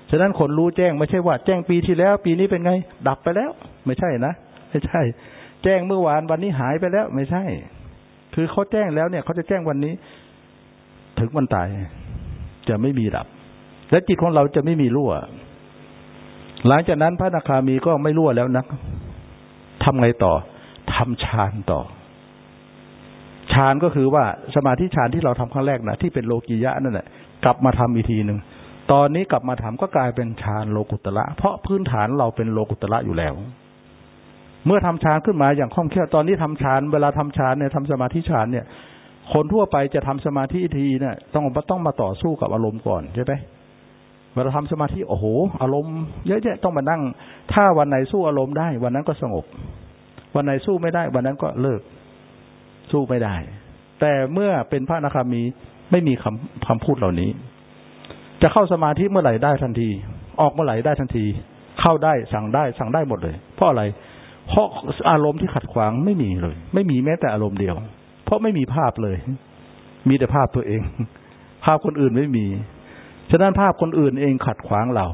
ฉะนั้นคนรู้แจ้งไม่ใช่ว่า แจ้งปีที่แล้ว ปีนี้เป็นไง ดับไปแล้ว ไม่ใช่นะไม่ใช่ แจ้งเมื่อวานวันนี้หายไปแล้ว ไม่ใช่ คือเขาแจ้งแล้วเนี่ยเขาจะแจ้งวันนี้ ถึงวันตาย จะไม่มีดับ และจิตของเราจะไม่มีรั่ว หลังจากนั้นพระนาคามีก็ไม่รั่วแล้วนะทำไงต่อทำฌานต่อานก็คือว่าสมาธิฌานที่เราทำครั้งแรกนะที่เป็นโลกียะนั่นแหละกลับมาทำอีกทีหนึ่งตอนนี้กลับมาทำก็กลายเป็นฌานโลกุตละ เพราะพื้นฐานเราเป็นโลกุตละอยู่แล้ว เมื่อทำฌานขึ้นมาอย่างคล่องแคล่วตอนนี้ทำฌานเวลาทำฌานเนี่ยทำสมาธิฌานเนี่ย คนทั่วไปจะทำสมาธิทีเนี่ยต้องต้องมาต่อสู้กับอารมณ์ก่อนใช่ไหมเวลาทำสมาธิโอ้โห อารมณ์เยอะแยะต้องมานั่ง ถ้าวันไหนสู้อารมณ์ได้ วันนั้นก็สงบ วันไหนสู้ไม่ได้ วันนั้นก็เลิก สู้ไม่ได้ แต่เมื่อเป็นพระนาคามีไม่มีคำคำพูดเหล่านี้ จะเข้าสมาธิเมื่อไหร่ได้ทันที ออกเมื่อไหร่ได้ทันที เข้าได้สั่งได้สั่งได้หมดเลย เพราะอะไร เพราะอารมณ์ที่ขัดขวางไม่มีเลย ไม่มีแม้แต่อารมณ์เดียว เพราะไม่มีภาพเลย มีแต่ภาพตัวเอง ภาพคนอื่นไม่มีฉะนั้นภาพคนอื่นเองขัดขวางเรา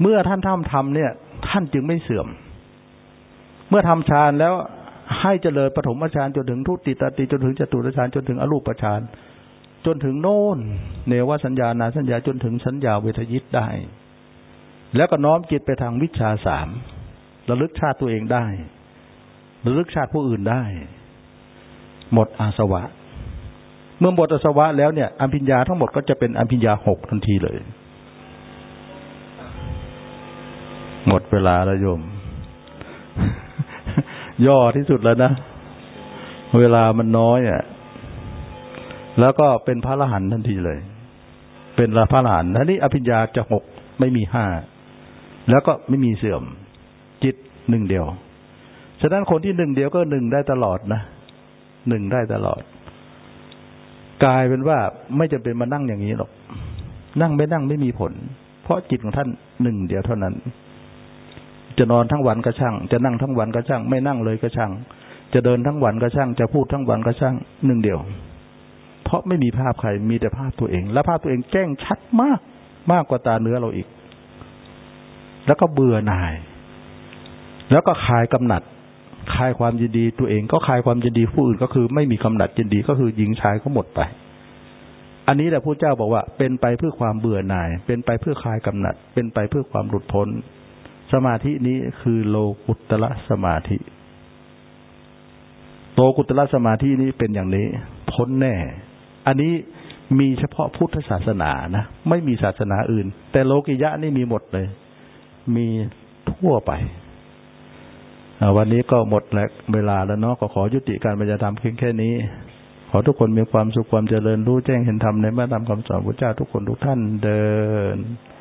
เมื่อท่านทำทำเนี่ย ท่านจึงไม่เสื่อม เมื่อทำฌานแล้ว ให้เจริญปฐมฌานจนถึงทุติตติจนถึงจตุตฌานจนถึงอรูปฌานจนถึงโน่นเนวสัญญานาสัญญาจนถึงสัญญาเวทยิตได้ แล้วก็น้อมจิตไปทางวิชาสามระลึกชาติตัวเองได้ระลึกชาติผู้อื่นได้ หมดอาสวะ เมื่อหมดอาสวะแล้วเนี่ยอภิญญาทั้งหมดก็จะเป็นอภิญญาหกทันทีเลย หมดเวลาแล้วโยม ย่อที่สุดแล้วนะ เวลามันน้อยอะ แล้วก็เป็นพระอรหันต์ทันทีเลย เป็นพระอรหันต์ทีนี้อภิญญาจะหกไม่มีห้า แล้วก็ไม่มีเสื่อม จิตหนึ่งเดียว ฉะนั้นคนที่หนึ่งเดียวก็หนึ่งได้ตลอดนะ หนึ่งได้ตลอด กลายเป็นว่าไม่จำเป็นมานั่งอย่างนี้หรอก นั่งไม่นั่งไม่มีผล เพราะจิตของท่านหนึ่งเดียวเท่านั้น จะนอนทั้งวันก็ช่าง จะนั่งทั้งวันก็ช่าง ไม่นั่งเลยก็ช่าง จะเดินทั้งวันก็ช่าง จะพูดทั้งวันก็ช่างหนึ่งเดียว เพราะไม่มีภาพใครมีแต่ภาพตัวเอง และภาพตัวเองแจ้งชัดมากมากกว่าตาเนื้อเราอีก แล้วก็เบื่อหน่าย แล้วก็คลายกำหนัดคลายความยินดีตัวเองก็คลายความยินดีผู้อื่นก็คือ ไม่มีกำหนัดยินดีก็คือหญิงชายก็หมดไป อันนี้แหละพระเจ้าบอกว่า เป็นไปเพื่อความเบื่อหน่าย เป็นไปเพื่อคลายกำหนัด เป็นไปเพื่อความหลุดพ้น สมาธินี้คือโลกุตละสมาธิ โลกุตละสมาธินี้เป็นอย่างนี้ พ้นแน่ อันนี้มีเฉพาะพุทธศาสนานะ ไม่มีศาสนาอื่น แต่โลกิยะนี่มีหมดเลย มีทั่วไปวันนี้ก็หมดแล้วเวลาแล้วเนาะก็ขอยุติการบรรยายธรรมเพียงแค่นี้ ขอทุกคนมีความสุขความเจริญรู้แจ้งเห็นธรรมในแม่ธรรมคำสอนพระเจ้าทุกคนทุกท่านเดิน